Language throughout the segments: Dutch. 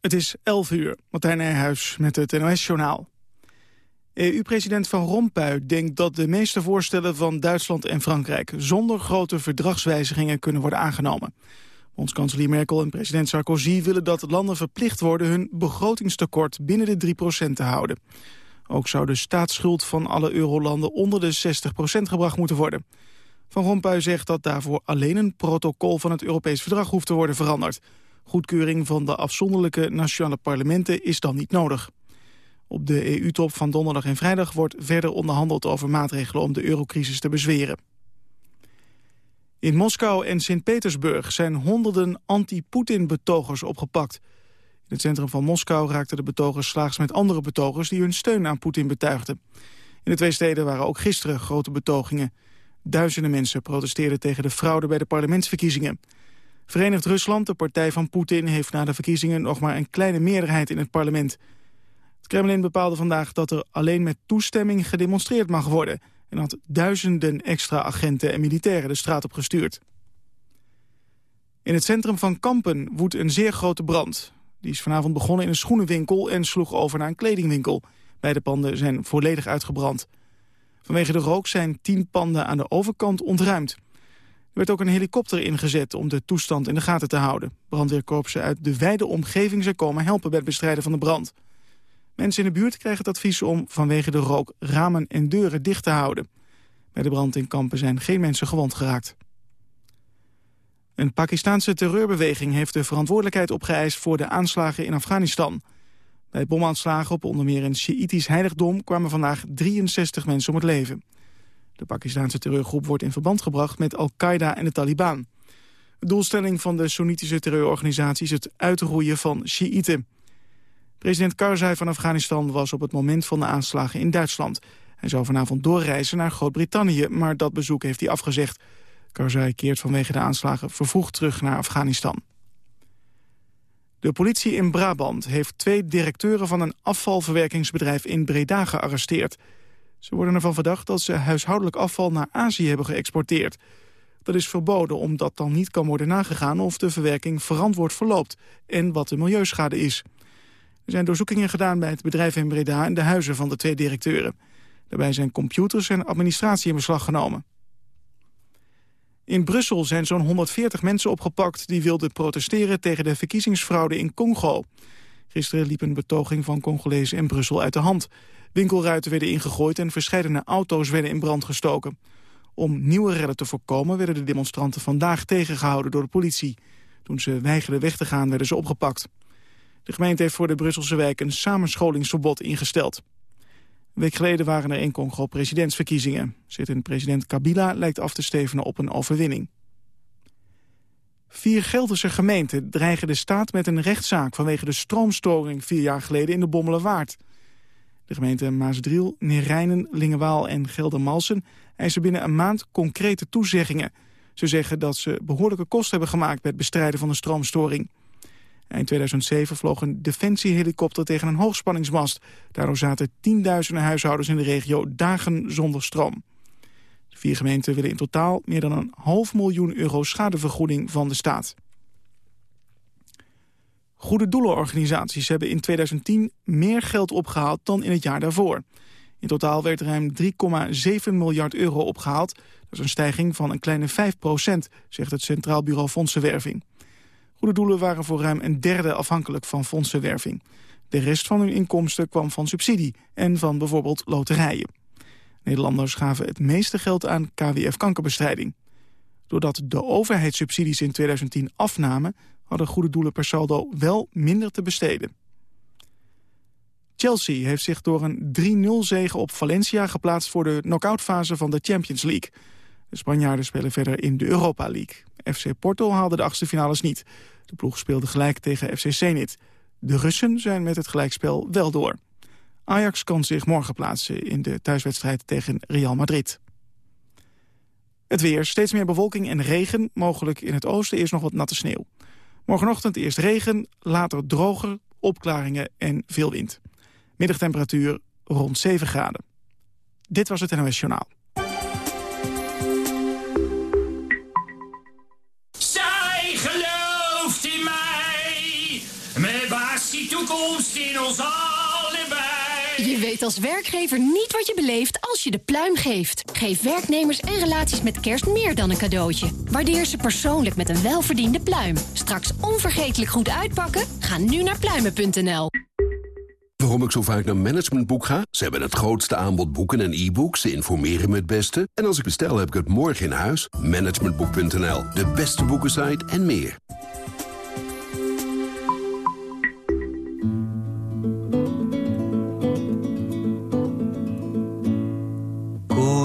Het is 11 uur. Martijn Nijhuis met het NOS-journaal. EU-president Van Rompuy denkt dat de meeste voorstellen van Duitsland en Frankrijk... zonder grote verdragswijzigingen kunnen worden aangenomen. Bondskanselier Merkel en president Sarkozy willen dat landen verplicht worden... hun begrotingstekort binnen de 3% te houden. Ook zou de staatsschuld van alle eurolanden onder de 60% gebracht moeten worden. Van Rompuy zegt dat daarvoor alleen een protocol van het Europees Verdrag hoeft te worden veranderd... Goedkeuring van de afzonderlijke nationale parlementen is dan niet nodig. Op de EU-top van donderdag en vrijdag wordt verder onderhandeld over maatregelen om de eurocrisis te bezweren. In Moskou en Sint-Petersburg zijn honderden anti-Poetin-betogers opgepakt. In het centrum van Moskou raakten de betogers slaags met andere betogers die hun steun aan Poetin betuigden. In de twee steden waren ook gisteren grote betogingen. Duizenden mensen protesteerden tegen de fraude bij de parlementsverkiezingen. Verenigd Rusland, de partij van Poetin, heeft na de verkiezingen nog maar een kleine meerderheid in het parlement. Het Kremlin bepaalde vandaag dat er alleen met toestemming gedemonstreerd mag worden en had duizenden extra agenten en militairen de straat op gestuurd. In het centrum van Kampen woedt een zeer grote brand. Die is vanavond begonnen in een schoenenwinkel en sloeg over naar een kledingwinkel. Beide panden zijn volledig uitgebrand. Vanwege de rook zijn tien panden aan de overkant ontruimd. Er werd ook een helikopter ingezet om de toestand in de gaten te houden. Brandweerkorpsen uit de wijde omgeving zijn komen helpen bij het bestrijden van de brand. Mensen in de buurt krijgen het advies om vanwege de rook ramen en deuren dicht te houden. Bij de brand in kampen zijn geen mensen gewond geraakt. Een Pakistanse terreurbeweging heeft de verantwoordelijkheid opgeëist voor de aanslagen in Afghanistan. Bij bomaanslagen op onder meer een Sjiïtisch heiligdom kwamen vandaag 63 mensen om het leven. De Pakistanse terreurgroep wordt in verband gebracht met Al-Qaeda en de Taliban. De doelstelling van de Soenitische terreurorganisatie is het uitroeien van Shiiten. President Karzai van Afghanistan was op het moment van de aanslagen in Duitsland. Hij zou vanavond doorreizen naar Groot-Brittannië, maar dat bezoek heeft hij afgezegd. Karzai keert vanwege de aanslagen vervroegd terug naar Afghanistan. De politie in Brabant heeft twee directeuren van een afvalverwerkingsbedrijf in Breda gearresteerd. Ze worden ervan verdacht dat ze huishoudelijk afval naar Azië hebben geëxporteerd. Dat is verboden omdat dan niet kan worden nagegaan of de verwerking verantwoord verloopt en wat de milieuschade is. Er zijn doorzoekingen gedaan bij het bedrijf in Breda en de huizen van de twee directeuren. Daarbij zijn computers en administratie in beslag genomen. In Brussel zijn zo'n 140 mensen opgepakt die wilden protesteren tegen de verkiezingsfraude in Congo. Gisteren liep een betoging van Congolezen in Brussel uit de hand. Winkelruiten werden ingegooid en verscheidene auto's werden in brand gestoken. Om nieuwe redden te voorkomen werden de demonstranten vandaag tegengehouden door de politie. Toen ze weigerden weg te gaan werden ze opgepakt. De gemeente heeft voor de Brusselse wijk een samenscholingsverbod ingesteld. Een week geleden waren er in Congo presidentsverkiezingen. Zittend president Kabila lijkt af te stevenen op een overwinning. Vier Gelderse gemeenten dreigen de staat met een rechtszaak... vanwege de stroomstoring vier jaar geleden in de Bommelerwaard. De gemeenten Maasdriel, Neerijnen, Lingewaal en Geldermalsen... eisen binnen een maand concrete toezeggingen. Ze zeggen dat ze behoorlijke kosten hebben gemaakt... bij het bestrijden van de stroomstoring. Eind 2007 vloog een defensiehelikopter tegen een hoogspanningsmast. Daardoor zaten tienduizenden huishoudens in de regio dagen zonder stroom. De vier gemeenten willen in totaal meer dan een half miljoen euro schadevergoeding van de staat. Goede doelenorganisaties hebben in 2010 meer geld opgehaald dan in het jaar daarvoor. In totaal werd ruim 3,7 miljard euro opgehaald. Dat is een stijging van een kleine 5 procent, zegt het Centraal Bureau Fondsenwerving. Goede doelen waren voor ruim een derde afhankelijk van fondsenwerving. De rest van hun inkomsten kwam van subsidie en van bijvoorbeeld loterijen. Nederlanders gaven het meeste geld aan KWF-kankerbestrijding. Doordat de overheidssubsidies in 2010 afnamen... hadden goede doelen per saldo wel minder te besteden. Chelsea heeft zich door een 3-0-zege op Valencia geplaatst... voor de knock-outfase van de Champions League. De Spanjaarden spelen verder in de Europa League. FC Porto haalde de achtste finales niet. De ploeg speelde gelijk tegen FC Zenit. De Russen zijn met het gelijkspel wel door. Ajax kan zich morgen plaatsen in de thuiswedstrijd tegen Real Madrid. Het weer, steeds meer bewolking en regen. Mogelijk in het oosten eerst nog wat natte sneeuw. Morgenochtend eerst regen, later droger, opklaringen en veel wind. Middagtemperatuur rond 7 graden. Dit was het NOS Journaal. Zij gelooft in mij, met toekomst in ons allebei. Je weet als werkgever niet wat je beleeft als je de pluim geeft. Geef werknemers en relaties met kerst meer dan een cadeautje. Waardeer ze persoonlijk met een welverdiende pluim. Straks onvergetelijk goed uitpakken? Ga nu naar pluimen.nl. Waarom ik zo vaak naar Managementboek ga? Ze hebben het grootste aanbod boeken en e-books. Ze informeren me het beste. En als ik bestel, heb ik het morgen in huis. Managementboek.nl, de beste boekensite en meer.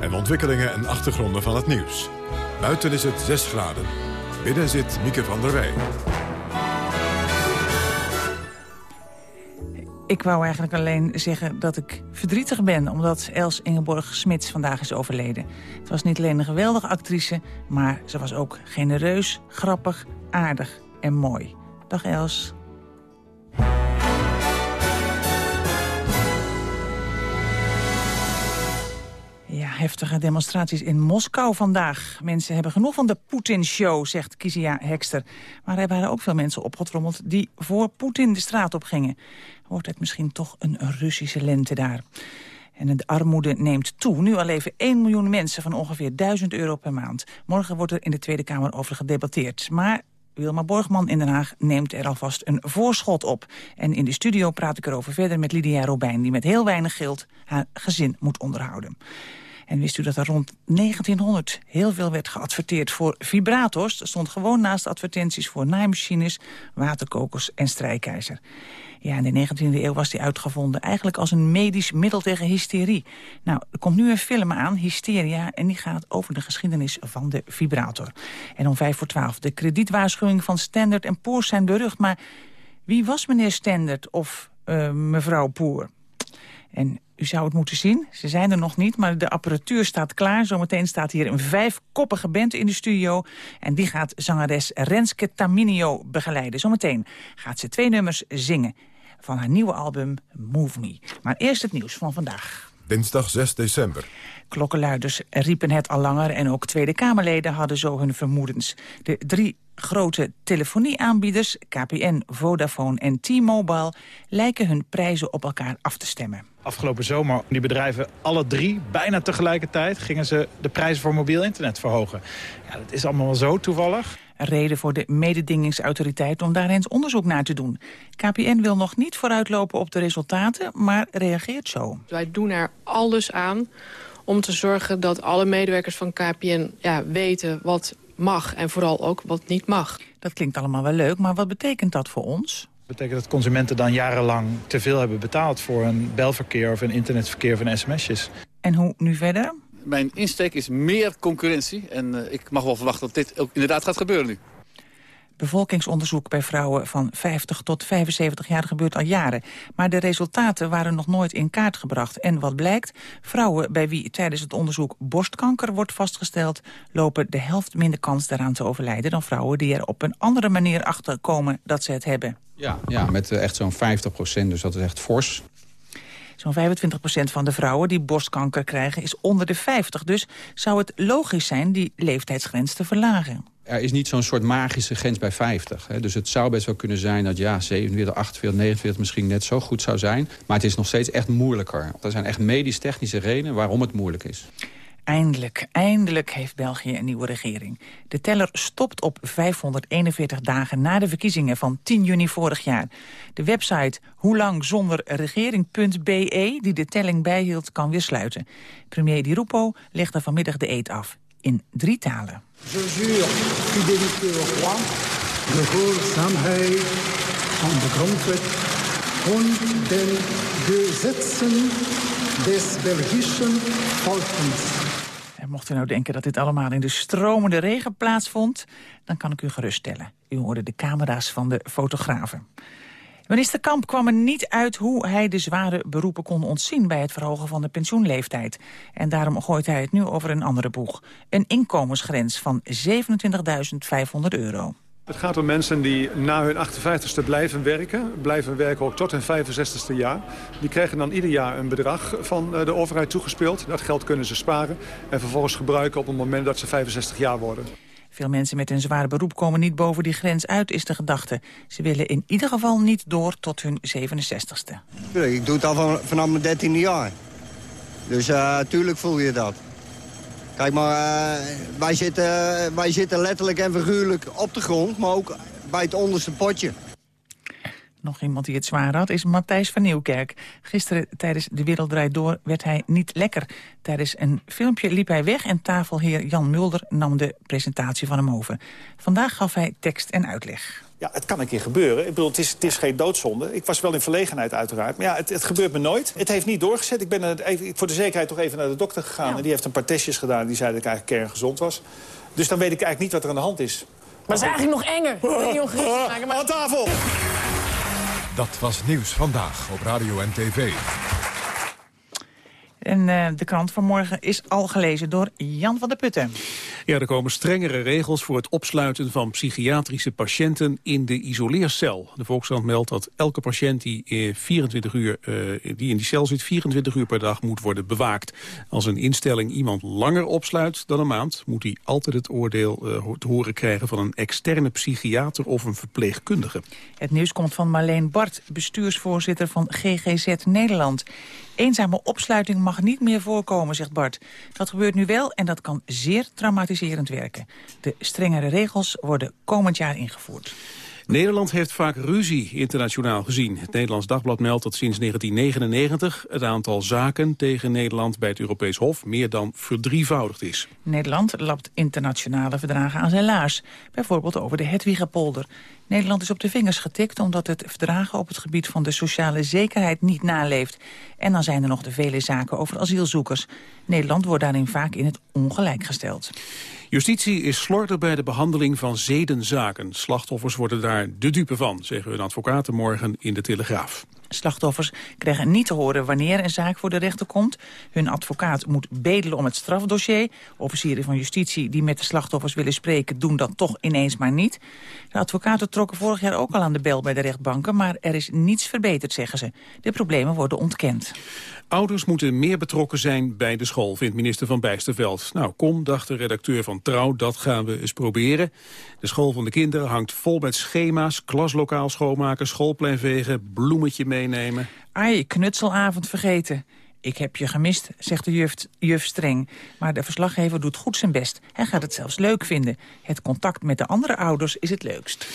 En ontwikkelingen en achtergronden van het nieuws. Buiten is het 6 graden. Binnen zit Mieke van der Wij. Ik wou eigenlijk alleen zeggen dat ik verdrietig ben... omdat Els Ingeborg Smits vandaag is overleden. Het was niet alleen een geweldige actrice... maar ze was ook genereus, grappig, aardig en mooi. Dag Els. Heftige demonstraties in Moskou vandaag. Mensen hebben genoeg van de Poetin-show, zegt Kizia Hekster. Maar er waren ook veel mensen opgetrommeld die voor Poetin de straat op gingen. Wordt het misschien toch een Russische lente daar? En de armoede neemt toe. Nu al leven 1 miljoen mensen van ongeveer 1000 euro per maand. Morgen wordt er in de Tweede Kamer over gedebatteerd. Maar Wilma Borgman in Den Haag neemt er alvast een voorschot op. En in de studio praat ik erover verder met Lydia Robijn... die met heel weinig geld haar gezin moet onderhouden. En wist u dat er rond 1900 heel veel werd geadverteerd voor vibrators? Er stond gewoon naast advertenties voor naaimachines, waterkokers en strijkijzer. Ja, in de 19e eeuw was die uitgevonden eigenlijk als een medisch middel tegen hysterie. Nou, er komt nu een film aan, Hysteria, en die gaat over de geschiedenis van de vibrator. En om vijf voor twaalf, de kredietwaarschuwing van Standard Poor's zijn berucht. Maar wie was meneer Standard of uh, mevrouw Poor? En u zou het moeten zien. Ze zijn er nog niet, maar de apparatuur staat klaar. Zometeen staat hier een vijfkoppige band in de studio. En die gaat zangeres Renske Taminio begeleiden. Zometeen gaat ze twee nummers zingen van haar nieuwe album Move Me. Maar eerst het nieuws van vandaag. Dinsdag 6 december. Klokkenluiders riepen het al langer en ook Tweede Kamerleden hadden zo hun vermoedens. De drie grote telefonieaanbieders, KPN, Vodafone en T-Mobile... lijken hun prijzen op elkaar af te stemmen. Afgelopen zomer, die bedrijven alle drie, bijna tegelijkertijd... gingen ze de prijzen voor mobiel internet verhogen. Ja, dat is allemaal wel zo toevallig. Een reden voor de mededingingsautoriteit om daar eens onderzoek naar te doen. KPN wil nog niet vooruitlopen op de resultaten, maar reageert zo. Wij doen er alles aan om te zorgen dat alle medewerkers van KPN ja, weten wat mag en vooral ook wat niet mag. Dat klinkt allemaal wel leuk, maar wat betekent dat voor ons? Dat betekent dat consumenten dan jarenlang te veel hebben betaald... voor een belverkeer of een internetverkeer een sms'jes. En hoe nu verder? Mijn insteek is meer concurrentie. En uh, ik mag wel verwachten dat dit ook inderdaad gaat gebeuren nu. Bevolkingsonderzoek bij vrouwen van 50 tot 75 jaar gebeurt al jaren. Maar de resultaten waren nog nooit in kaart gebracht. En wat blijkt? Vrouwen bij wie tijdens het onderzoek borstkanker wordt vastgesteld... lopen de helft minder kans daaraan te overlijden... dan vrouwen die er op een andere manier achter komen dat ze het hebben. Ja, ja met eh, echt zo'n 50 procent, dus dat is echt fors. Zo'n 25% van de vrouwen die borstkanker krijgen is onder de 50. Dus zou het logisch zijn die leeftijdsgrens te verlagen. Er is niet zo'n soort magische grens bij 50. Hè. Dus het zou best wel kunnen zijn dat ja, 47, 48, 49 misschien net zo goed zou zijn. Maar het is nog steeds echt moeilijker. Er zijn echt medisch-technische redenen waarom het moeilijk is. Eindelijk, eindelijk heeft België een nieuwe regering. De teller stopt op 541 dagen na de verkiezingen van 10 juni vorig jaar. De website hoelangzonderregering.be, die de telling bijhield, kan weer sluiten. Premier Di Rupo legde vanmiddag de eet af, in drie talen. Je jure fidélité au roi, gehoorzaamheid aan de grondwet en den gesetzen des Belgischen Volkens. Mocht u nou denken dat dit allemaal in de stromende regen plaatsvond... dan kan ik u geruststellen. U hoorde de camera's van de fotografen. Minister Kamp kwam er niet uit hoe hij de zware beroepen kon ontzien... bij het verhogen van de pensioenleeftijd. En daarom gooit hij het nu over een andere boeg. Een inkomensgrens van 27.500 euro. Het gaat om mensen die na hun 58ste blijven werken. Blijven werken ook tot hun 65ste jaar. Die krijgen dan ieder jaar een bedrag van eh, de overheid toegespeeld. Dat geld kunnen ze sparen en vervolgens gebruiken op het moment dat ze 65 jaar worden. Veel mensen met een zwaar beroep komen niet boven die grens uit, is de gedachte. Ze willen in ieder geval niet door tot hun 67ste. Ik doe het al van, vanaf mijn 13e jaar. Dus natuurlijk voel je dat. Kijk maar, uh, wij, zitten, wij zitten letterlijk en figuurlijk op de grond, maar ook bij het onderste potje. Nog iemand die het zwaar had is Matthijs van Nieuwkerk. Gisteren tijdens De Wereld Draait Door werd hij niet lekker. Tijdens een filmpje liep hij weg en tafelheer Jan Mulder nam de presentatie van hem over. Vandaag gaf hij tekst en uitleg. Ja, het kan een keer gebeuren. Ik bedoel, het is, het is geen doodzonde. Ik was wel in verlegenheid uiteraard. Maar ja, het, het gebeurt me nooit. Het heeft niet doorgezet. Ik ben even, voor de zekerheid toch even naar de dokter gegaan. En die heeft een paar testjes gedaan. Die zei dat ik eigenlijk kerngezond was. Dus dan weet ik eigenlijk niet wat er aan de hand is. Maar het is eigenlijk nog enger. Maar... Aan tafel! Dat was Nieuws Vandaag op Radio en TV. En uh, de krant van morgen is al gelezen door Jan van der Putten. Ja, er komen strengere regels voor het opsluiten van psychiatrische patiënten in de isoleercel. De Volkskrant meldt dat elke patiënt die, 24 uur, uh, die in die cel zit 24 uur per dag moet worden bewaakt. Als een instelling iemand langer opsluit dan een maand, moet hij altijd het oordeel uh, te horen krijgen van een externe psychiater of een verpleegkundige. Het nieuws komt van Marleen Bart, bestuursvoorzitter van GGZ Nederland. Eenzame opsluiting mag niet meer voorkomen, zegt Bart. Dat gebeurt nu wel en dat kan zeer traumatiserend werken. De strengere regels worden komend jaar ingevoerd. Nederland heeft vaak ruzie internationaal gezien. Het Nederlands Dagblad meldt dat sinds 1999 het aantal zaken tegen Nederland bij het Europees Hof meer dan verdrievoudigd is. Nederland lapt internationale verdragen aan zijn laars. Bijvoorbeeld over de Hedwigapolder. Nederland is op de vingers getikt omdat het verdragen op het gebied van de sociale zekerheid niet naleeft. En dan zijn er nog de vele zaken over asielzoekers. Nederland wordt daarin vaak in het ongelijk gesteld. Justitie is slordig bij de behandeling van zedenzaken. Slachtoffers worden daar de dupe van, zeggen hun advocaten morgen in de Telegraaf. Slachtoffers krijgen niet te horen wanneer een zaak voor de rechter komt. Hun advocaat moet bedelen om het strafdossier. Officieren van justitie die met de slachtoffers willen spreken... doen dat toch ineens maar niet. De advocaten trokken vorig jaar ook al aan de bel bij de rechtbanken... maar er is niets verbeterd, zeggen ze. De problemen worden ontkend. Ouders moeten meer betrokken zijn bij de school, vindt minister Van Bijsterveld. Nou, kom, dacht de redacteur van Trouw, dat gaan we eens proberen. De school van de kinderen hangt vol met schema's, klaslokaal schoonmaken, schoolplein vegen, bloemetje meenemen. Ai, knutselavond vergeten. Ik heb je gemist, zegt de juf, juf streng. Maar de verslaggever doet goed zijn best. Hij gaat het zelfs leuk vinden. Het contact met de andere ouders is het leukst.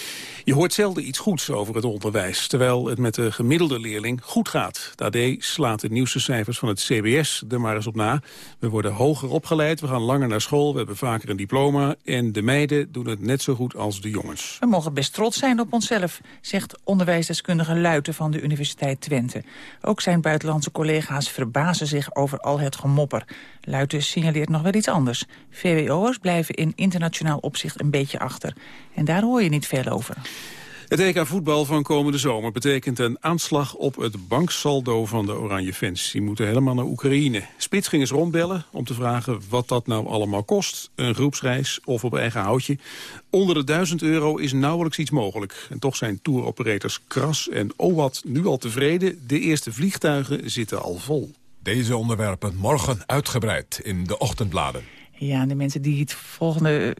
Je hoort zelden iets goeds over het onderwijs, terwijl het met de gemiddelde leerling goed gaat. De AD slaat de nieuwste cijfers van het CBS er maar eens op na. We worden hoger opgeleid, we gaan langer naar school, we hebben vaker een diploma... en de meiden doen het net zo goed als de jongens. We mogen best trots zijn op onszelf, zegt onderwijsdeskundige Luiten van de Universiteit Twente. Ook zijn buitenlandse collega's verbazen zich over al het gemopper. Luiten signaleert nog wel iets anders. VWO'ers blijven in internationaal opzicht een beetje achter. En daar hoor je niet veel over. Het EK voetbal van komende zomer betekent een aanslag op het banksaldo van de Oranje fans. Die moeten helemaal naar Oekraïne. Spits ging eens rondbellen om te vragen wat dat nou allemaal kost. Een groepsreis of op eigen houtje. Onder de 1000 euro is nauwelijks iets mogelijk. En toch zijn touroperators Kras en OWAT nu al tevreden. De eerste vliegtuigen zitten al vol. Deze onderwerpen morgen uitgebreid in de ochtendbladen. Ja, de mensen die het volgende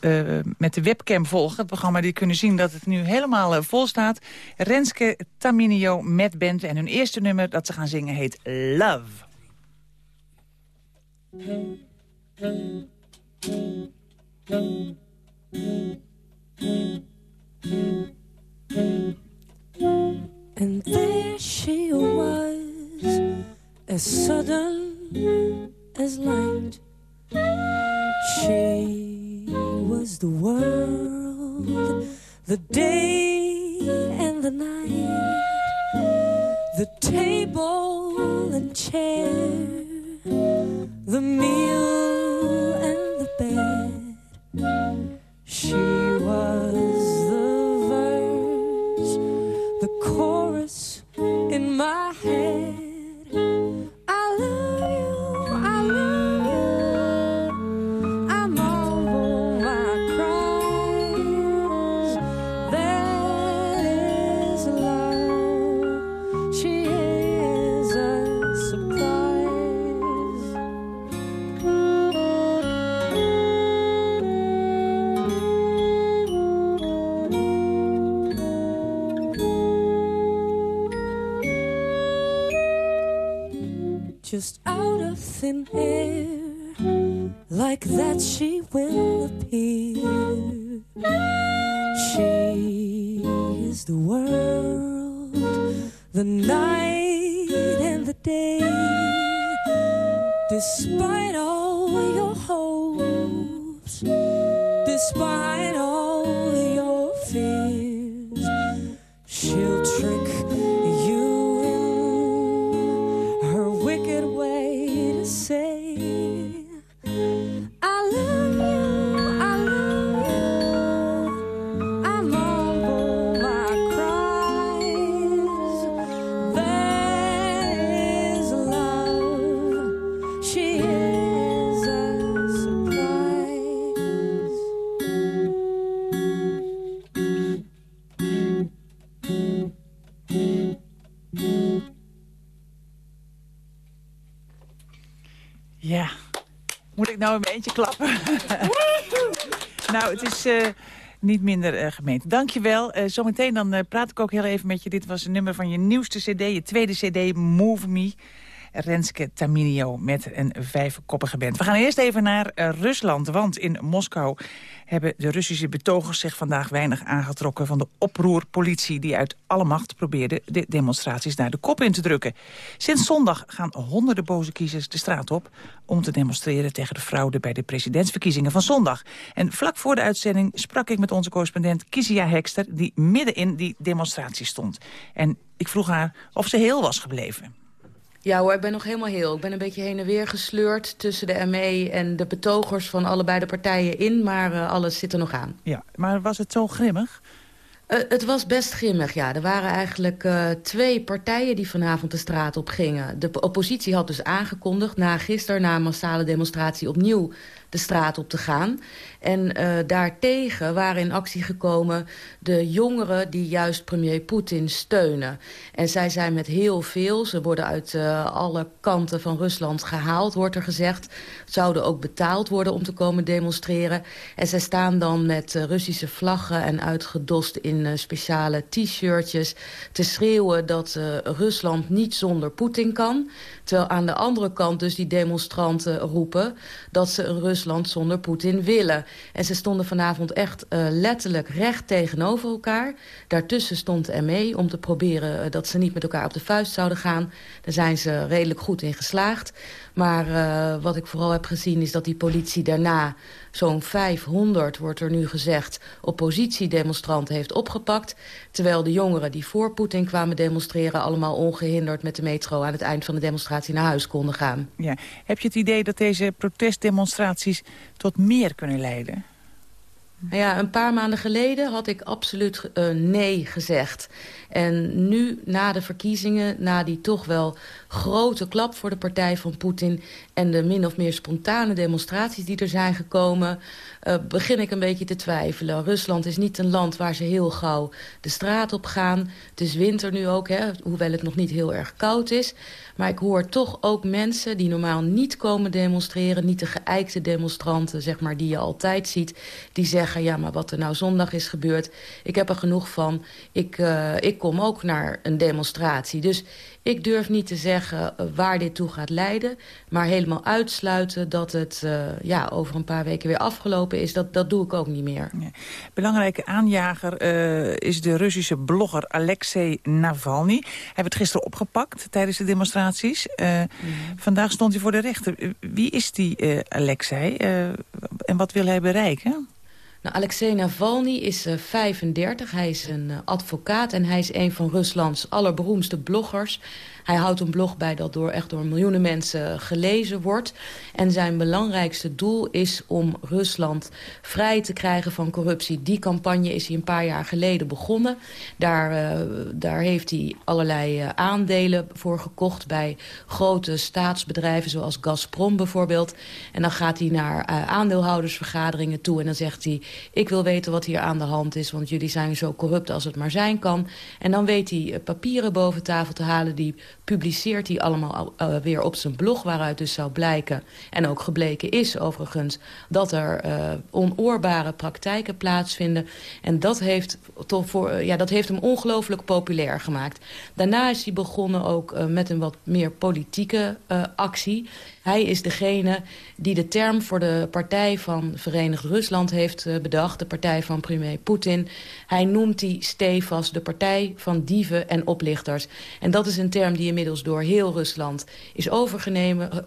uh, met de webcam volgen, het programma, die kunnen zien dat het nu helemaal uh, vol staat. Renske Taminio met band en hun eerste nummer dat ze gaan zingen heet Love. And there she was, as sudden as light. She was the world, the day and the night, the table and chair, the meal and the bed. She was the verse, the chorus in my head. Niet minder eh gemeend. Dankjewel. Eh zometeen dan eh, praat ik ook heel even met je. Dit was een nummer van je nieuwste cd, je tweede cd, Move Me. Renske Taminio met een vijfkoppige band. We gaan eerst even naar eh, Rusland, want in Moskou hebben de Russische betogers zich vandaag weinig aangetrokken van de oproerpolitie die uit alle macht probeerde de demonstraties naar de kop in te drukken. Sinds zondag gaan honderden boze kiezers de straat op om te demonstreren tegen de fraude bij de presidentsverkiezingen van zondag. En vlak voor de uitzending sprak ik met onze correspondent Kizia Hekster die midden in die demonstratie stond. En ik vroeg haar of ze heel was gebleven. Ja hoor, ik ben nog helemaal heel. Ik ben een beetje heen en weer gesleurd tussen de ME en de betogers van allebei de partijen in. Maar eh, alles zit er nog aan. Ja, maar was het zo grimmig? Eh, het was best grimmig, ja. Er waren eigenlijk eh, twee partijen die vanavond de straat op gingen. De oppositie had dus aangekondigd na gisteren, na een massale demonstratie, opnieuw de straat op te gaan. En uh, daartegen waren in actie gekomen de jongeren die juist premier Poetin steunen. En zij zijn met heel veel, ze worden uit uh, alle kanten van Rusland gehaald, wordt er gezegd. Zouden ook betaald worden om te komen demonstreren. En zij staan dan met uh, Russische vlaggen en uitgedost in speciale t-shirtjes... te schreeuwen dat Rusland niet zonder Poetin kan. Terwijl aan de andere kant dus die demonstranten roepen... dat ze een Rusland zonder Poetin willen. En ze stonden vanavond echt uh, letterlijk recht tegenover elkaar. Daartussen stond ME om te proberen uh, dat ze niet met elkaar op de vuist zouden gaan. Daar zijn ze redelijk goed in geslaagd. Maar uh, wat ik vooral heb gezien is dat die politie daarna... zo'n 500, wordt er nu gezegd, oppositiedemonstranten heeft opgepakt. Terwijl de jongeren die voor Poetin kwamen demonstreren... allemaal ongehinderd met de metro aan het eind van de demonstratie naar huis konden gaan. Ja. Heb je het idee dat deze protestdemonstraties tot meer kunnen leiden? Ja, een paar maanden geleden had ik absoluut uh, nee gezegd. En nu, na de verkiezingen, na die toch wel grote klap voor de partij van Poetin... en de min of meer spontane demonstraties die er zijn gekomen... Uh, begin ik een beetje te twijfelen. Rusland is niet een land waar ze heel gauw de straat op gaan. Het is winter nu ook, hè, hoewel het nog niet heel erg koud is. Maar ik hoor toch ook mensen die normaal niet komen demonstreren... niet de geëikte demonstranten, zeg maar, die je altijd ziet... die zeggen, ja, maar wat er nou zondag is gebeurd... ik heb er genoeg van, ik, uh, ik kom ook naar een demonstratie. Dus ik durf niet te zeggen uh, waar dit toe gaat leiden... maar helemaal uitsluiten dat het uh, ja, over een paar weken weer afgelopen is... dat, dat doe ik ook niet meer. Ja. Belangrijke aanjager uh, is de Russische blogger Alexei Navalny. Hij werd gisteren opgepakt tijdens de demonstraties. Mm. Vandaag stond hij voor de rechter. Wie is die Alexei en wat wil hij bereiken? Nou, Alexei Navalny is uh, 35. Hij is een uh, advocaat en hij is een van Ruslands allerberoemdste bloggers. Hij houdt een blog bij dat door, echt door miljoenen mensen gelezen wordt. En zijn belangrijkste doel is om Rusland vrij te krijgen van corruptie. Die campagne is hij een paar jaar geleden begonnen. Daar, uh, daar heeft hij allerlei uh, aandelen voor gekocht bij grote staatsbedrijven zoals Gazprom bijvoorbeeld. En dan gaat hij naar uh, aandeelhoudersvergaderingen toe en dan zegt hij... ik wil weten wat hier aan de hand is, want jullie zijn zo corrupt als het maar zijn kan. En dan weet hij papieren boven tafel te halen die publiceert hij allemaal uh, weer op zijn blog... waaruit dus zou blijken, en ook gebleken is overigens... dat er uh, onoorbare praktijken plaatsvinden. En dat heeft, toch voor, uh, ja, dat heeft hem ongelooflijk populair gemaakt. Daarna is hij begonnen ook met een wat meer politieke actie... Hij is degene die de term voor de partij van Verenigd Rusland heeft uh, bedacht. De partij van premier Poetin. Hij noemt die stevast de partij van dieven en oplichters. En dat is een term die inmiddels door heel Rusland is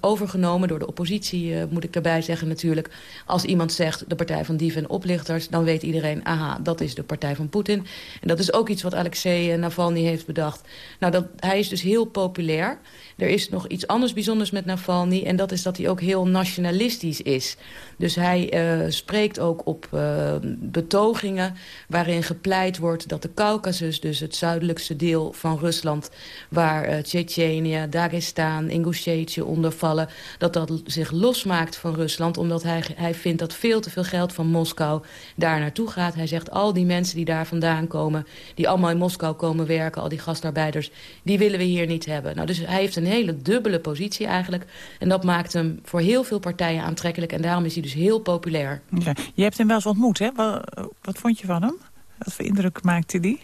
overgenomen. Door de oppositie uh, moet ik daarbij zeggen natuurlijk. Als iemand zegt de partij van dieven en oplichters... dan weet iedereen, aha, dat is de partij van Poetin. En dat is ook iets wat Alexei Navalny heeft bedacht. Nou, dat, hij is dus heel populair. Er is nog iets anders bijzonders met Navalny... en dat is dat hij ook heel nationalistisch is. Dus hij uh, spreekt ook op uh, betogingen waarin gepleit wordt... dat de Caucasus, dus het zuidelijkste deel van Rusland... waar uh, Tsjetsjenië, Dagestan, Ingushetie onder vallen... dat dat zich losmaakt van Rusland... omdat hij, hij vindt dat veel te veel geld van Moskou daar naartoe gaat. Hij zegt al die mensen die daar vandaan komen... die allemaal in Moskou komen werken, al die gastarbeiders... die willen we hier niet hebben. Nou, dus hij heeft een hele dubbele positie eigenlijk. En maakt hem voor heel veel partijen aantrekkelijk. En daarom is hij dus heel populair. Ja. Je hebt hem wel eens ontmoet, hè? Wat, wat vond je van hem? Wat voor indruk maakte die?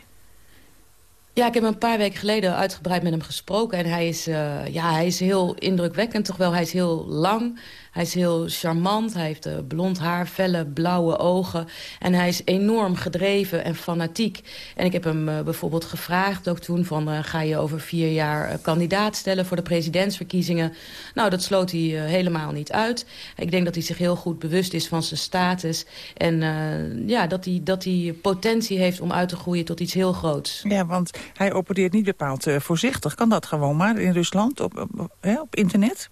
Ja, ik heb een paar weken geleden uitgebreid met hem gesproken. En hij is, uh, ja, hij is heel indrukwekkend toch wel. Hij is heel lang. Hij is heel charmant. Hij heeft uh, blond haar, felle blauwe ogen. En hij is enorm gedreven en fanatiek. En ik heb hem uh, bijvoorbeeld gevraagd ook toen... van uh, ga je over vier jaar kandidaat stellen voor de presidentsverkiezingen? Nou, dat sloot hij helemaal niet uit. Ik denk dat hij zich heel goed bewust is van zijn status. En ja, dat hij, dat hij potentie heeft om uit te groeien tot iets heel groots. Ja, want hij opereert niet bepaald voorzichtig. Kan dat gewoon maar in Rusland, op, op internet?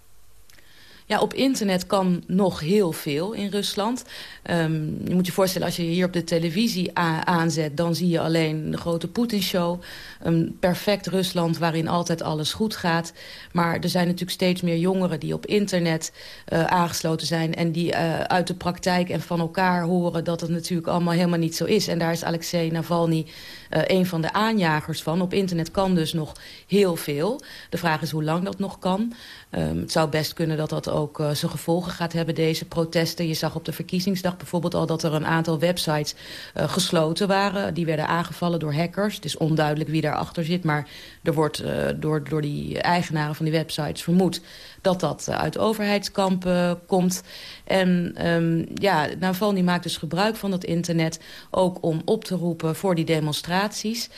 Ja, op internet kan nog heel veel in Rusland. Um, je moet je voorstellen, als je hier op de televisie aanzet... dan zie je alleen de grote Poetin-show. Een perfect Rusland waarin altijd alles goed gaat. Maar er zijn natuurlijk steeds meer jongeren die op internet uh, aangesloten zijn... en die uh, uit de praktijk en van elkaar horen dat het natuurlijk allemaal helemaal niet zo is. En daar is Alexei Navalny uh, een van de aanjagers van. Op internet kan dus nog heel veel. De vraag is hoe lang dat nog kan. Um, het zou best kunnen dat dat ook uh, zijn gevolgen gaat hebben, deze protesten. Je zag op de verkiezingsdag bijvoorbeeld al dat er een aantal websites uh, gesloten waren. Die werden aangevallen door hackers. Het is onduidelijk wie daarachter zit, maar er wordt uh, door, door die eigenaren van die websites vermoed dat dat uit overheidskampen komt. En um, ja, Navalny maakt dus gebruik van het internet ook om op te roepen voor die demonstraties.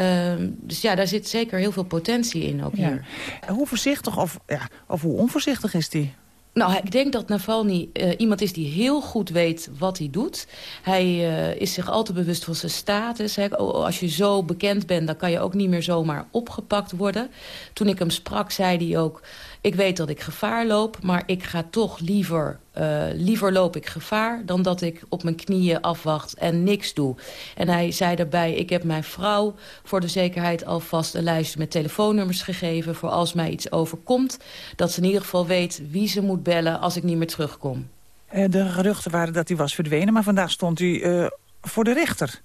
Um, dus ja, daar zit zeker heel veel potentie in ook ja. hier. Hoe voorzichtig of, ja, of hoe onvoorzichtig is die? Nou, ik denk dat Navalny uh, iemand is die heel goed weet wat hij doet. Hij uh, is zich altijd bewust van zijn status. Hè. Als je zo bekend bent, dan kan je ook niet meer zomaar opgepakt worden. Toen ik hem sprak, zei hij ook... ik weet dat ik gevaar loop, maar ik ga toch liever... Uh, liever loop ik gevaar dan dat ik op mijn knieën afwacht en niks doe. En hij zei daarbij, ik heb mijn vrouw voor de zekerheid alvast een lijstje met telefoonnummers gegeven... voor als mij iets overkomt, dat ze in ieder geval weet wie ze moet bellen als ik niet meer terugkom. Uh, de geruchten waren dat hij was verdwenen, maar vandaag stond hij uh, voor de rechter.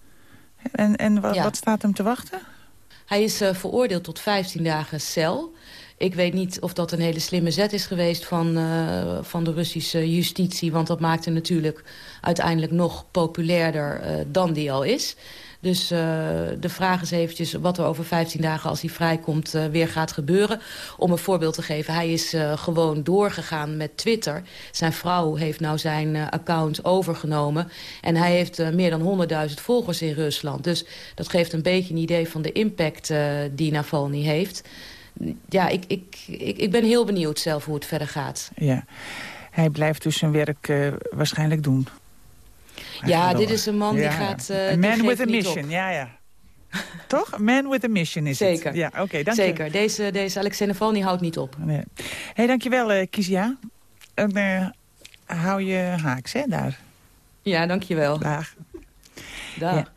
En, en wa ja. wat staat hem te wachten? Hij is uh, veroordeeld tot 15 dagen cel. Ik weet niet of dat een hele slimme zet is geweest van, uh, van de Russische justitie. Want dat maakt hem natuurlijk uiteindelijk nog populairder uh, dan die al is. Dus uh, de vraag is eventjes wat er over 15 dagen als hij vrijkomt weer gaat gebeuren. Om een voorbeeld te geven, hij is gewoon doorgegaan met Twitter. Zijn vrouw heeft nou zijn account overgenomen. En hij heeft meer dan 100.000 volgers in Rusland. Dus dat geeft een beetje een idee van de impact die Navalny heeft ja, ik, ik, ik, ik ben heel benieuwd zelf hoe het verder gaat. Ja, hij blijft dus zijn werk uh, waarschijnlijk doen. Ja, dit is een man die gaat, eh, A man with a mission, ja, ja. Toch? Man with a mission is Zeker. het. Ja, oké, dank je. Zeker. Deze, deze Alexei houdt niet op. Nee. hey, dankjewel, eh Kizia. En eh, hou je haaks, hè, daar. Ja, dankjewel. Dag. Dag. Ja.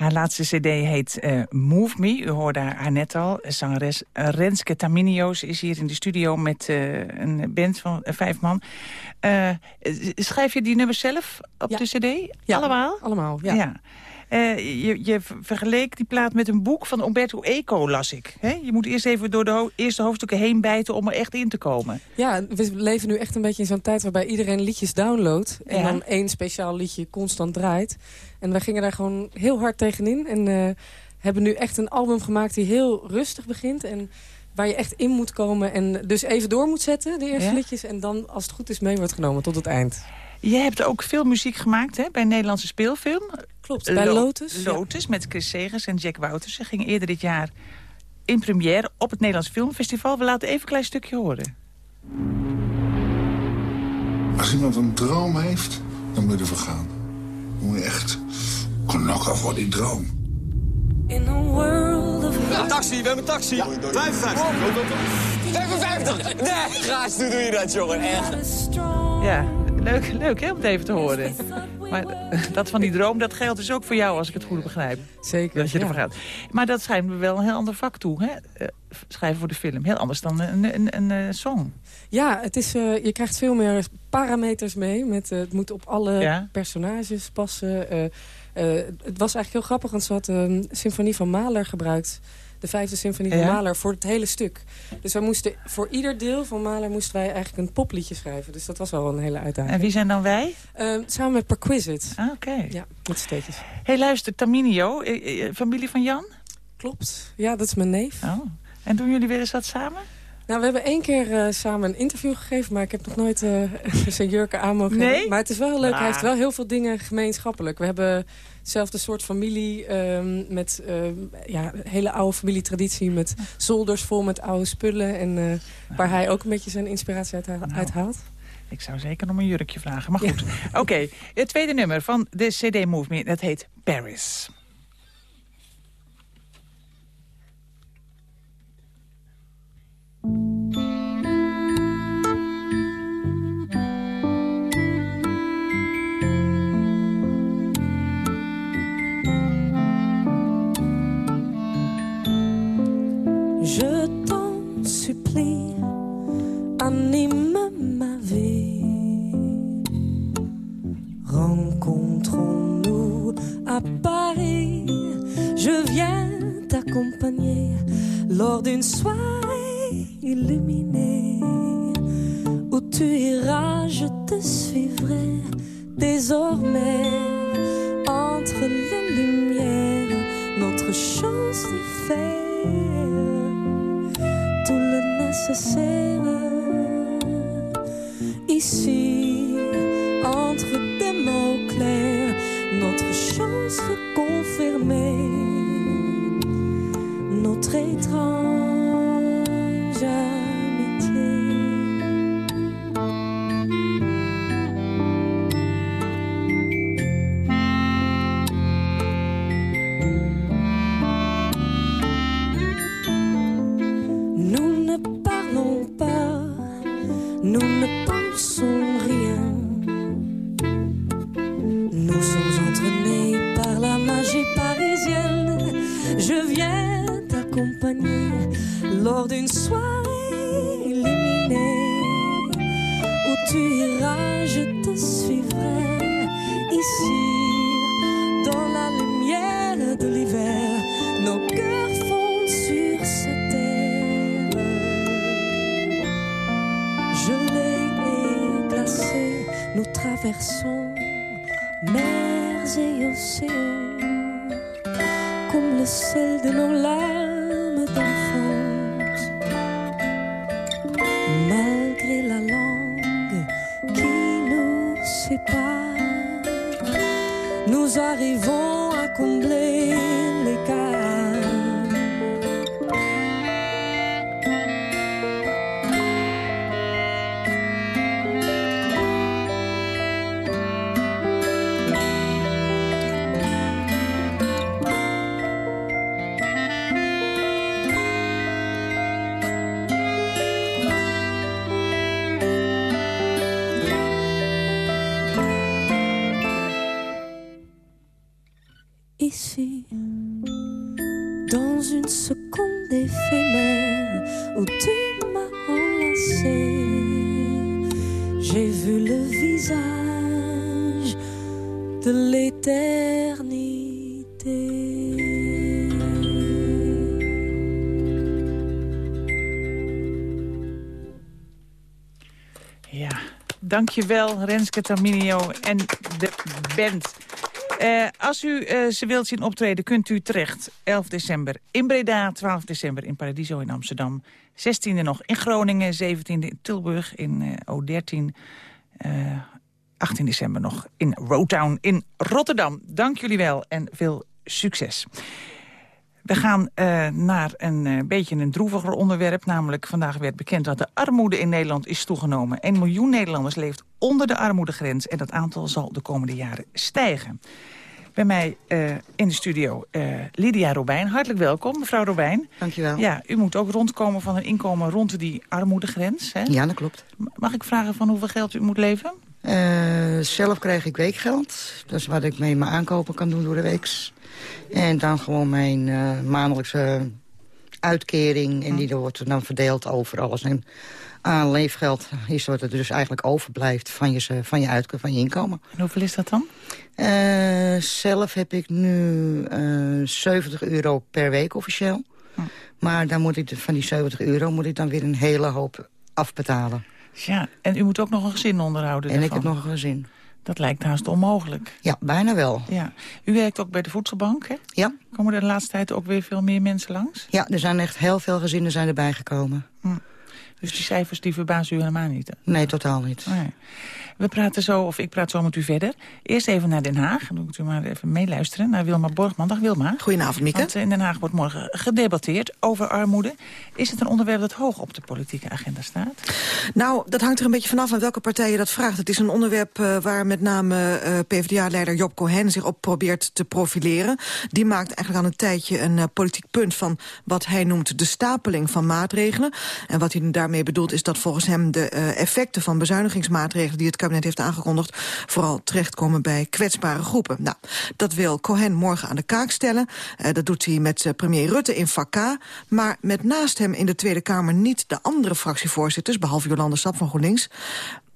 Haar laatste cd heet eh, Move Me. U hoorde haar net al. Zangeres Renske Taminio's is hier in de studio met eh, een band van eh, vijf man. Schrijf je die nummers zelf op Ja. de cd? Ja, Allemaal? Allemaal, ja. Eh, je, je vergeleek die plaat met een boek van Umberto Eco, las ik. Je moet eerst even door de ho- eerste hoofdstukken heen bijten om er echt in te komen. Ja, we leven nu echt een beetje in zo'n tijd waarbij iedereen liedjes downloadt. En Ja. dan één speciaal liedje constant draait. En wij gingen daar gewoon heel hard tegenin. En eh, hebben nu echt een album gemaakt die heel rustig begint. En waar je echt in moet komen. En dus even door moet zetten, de eerste Ja. liedjes. En dan, als het goed is, mee wordt genomen tot het eind. Je hebt ook veel muziek gemaakt hè, bij een Nederlandse speelfilm. Klopt, bij Lotus, ja. Lotus met Chris Segers en Jack Wouters. Ze gingen eerder dit jaar in première op het Nederlands Filmfestival. We laten even een klein stukje horen. Als iemand een droom heeft, dan moet je ervoor gaan. Dan moet je echt knokken voor die droom. In a world of Ja, taxi, we hebben een taxi. 55. 55. Nee, gaas, hoe doe je dat, jongen? Echt. Ja, leuk, leuk hè, om het even te horen. Maar dat van die droom, dat geldt dus ook voor jou, als ik het goed begrijp. Zeker, Dat je ja. ervoor gaat. Maar dat schijnt me wel een heel ander vak toe, hè? eh, schrijven voor de film. Heel anders dan een, een, een, eh, song. Ja, het is, eh, je krijgt veel meer parameters mee. Met, het moet op alle Ja. personages passen. Het was eigenlijk heel grappig, want ze had een symfonie van Mahler gebruikt. De vijfde symfonie van Ja. Mahler voor het hele stuk. Dus wij moesten, voor ieder deel van Mahler moesten wij eigenlijk een popliedje schrijven. Dus dat was wel een hele uitdaging. En wie zijn dan wij? Eh, samen met Perquisite. Ah, Oké. Ja, met steetjes. Hé, hey, luister, Taminio, eh, eh, familie van Jan? Klopt. Ja, dat is mijn neef. Oh. En doen jullie weer eens wat samen? Nou, we hebben één keer eh, samen een interview gegeven... maar ik heb nog nooit eh, zijn jurken aan mogen Nee? Maar het is wel leuk. Ah. Hij heeft wel heel veel dingen gemeenschappelijk. We hebben hetzelfde soort familie ehm, met ehm, ja, hele oude familietraditie... met zolders vol met oude spullen... en eh, waar hij ook een beetje zijn inspiratie uit, Nou. uit haalt. Ik zou zeker om een jurkje vragen, maar goed. Oké, het tweede nummer van de CD Move Me, dat heet Paris. Paris. Je viens t'accompagner lors d'une soirée illuminée. Où tu iras, je te suivrai désormais entre les lumières. Notre chance d'y faire tout le nécessaire. Ici, entre des mots clairs, notre chance confirmée, notre étrange tu m'as enlacé. J'ai vu le visage de l'éternité. Ja, dankjewel Renske Terminio en de band. Uh, als u uh, ze wilt zien optreden, kunt u terecht. 11 december in Breda, 12 december in Paradiso in Amsterdam. 16e nog in Groningen, 17e in Tilburg, in uh, O13. 18 december nog in Rotown in Rotterdam. Dank jullie wel en veel succes. We gaan uh, naar een uh, beetje een droeviger onderwerp. Namelijk vandaag werd bekend dat de armoede in Nederland is toegenomen. 1 miljoen Nederlanders leeft onder de armoedegrens. En dat aantal zal de komende jaren stijgen. Bij mij uh, in de studio Lydia Robijn. Hartelijk welkom, mevrouw Robijn. Dankjewel. Ja, u moet ook rondkomen van een inkomen rond die armoedegrens. Hè? Ja, dat klopt. Mag ik vragen van hoeveel geld u moet leven? zelf krijg ik weekgeld. Dat is wat ik mee mijn aankopen kan doen door de weeks. En dan gewoon mijn uh, maandelijkse uitkering. En die wordt dan verdeeld over alles. En aan leefgeld is wat er dus eigenlijk overblijft van je, van je, uit, van je inkomen. En hoeveel is dat dan? Uh, zelf heb ik nu uh, 70 euro per week officieel. Hm. Maar dan moet ik van die 70 euro moet ik dan weer een hele hoop afbetalen. Ja, en u moet ook nog een gezin onderhouden En daarvan. ik heb nog een gezin. Dat lijkt haast onmogelijk. Ja, bijna wel. Ja. U werkt ook bij de voedselbank, hè? Ja. Komen er de laatste tijd ook weer veel meer mensen langs? Ja, er zijn echt heel veel gezinnen zijn erbij gekomen. Hm. Dus die cijfers die verbazen u helemaal niet? Nee, totaal niet. Nee. We praten zo, of ik praat zo met u verder. Eerst even naar Den Haag. Dan moet u maar even meeluisteren naar Wilma Borgman. Dag Wilma. Goedenavond, Mieke. Want in Den Haag wordt morgen gedebatteerd over armoede. Is het een onderwerp dat hoog op de politieke agenda staat? Nou, dat hangt er een beetje vanaf aan welke partij je dat vraagt. Het is een onderwerp uh, waar met name uh, PvdA-leider Job Cohen zich op probeert te profileren. Die maakt eigenlijk al een tijdje een uh, politiek punt van wat hij noemt de stapeling van maatregelen. En wat hij daarmee bedoelt is dat volgens hem de effecten van bezuinigingsmaatregelen die het kabinet heeft aangekondigd... vooral terechtkomen bij kwetsbare groepen. Nou, dat wil Cohen morgen aan de kaak stellen. Uh, dat doet hij met uh, premier Rutte in vak K. Maar met naast hem in de Tweede Kamer niet de andere fractievoorzitters... behalve Jolande Sap van GroenLinks...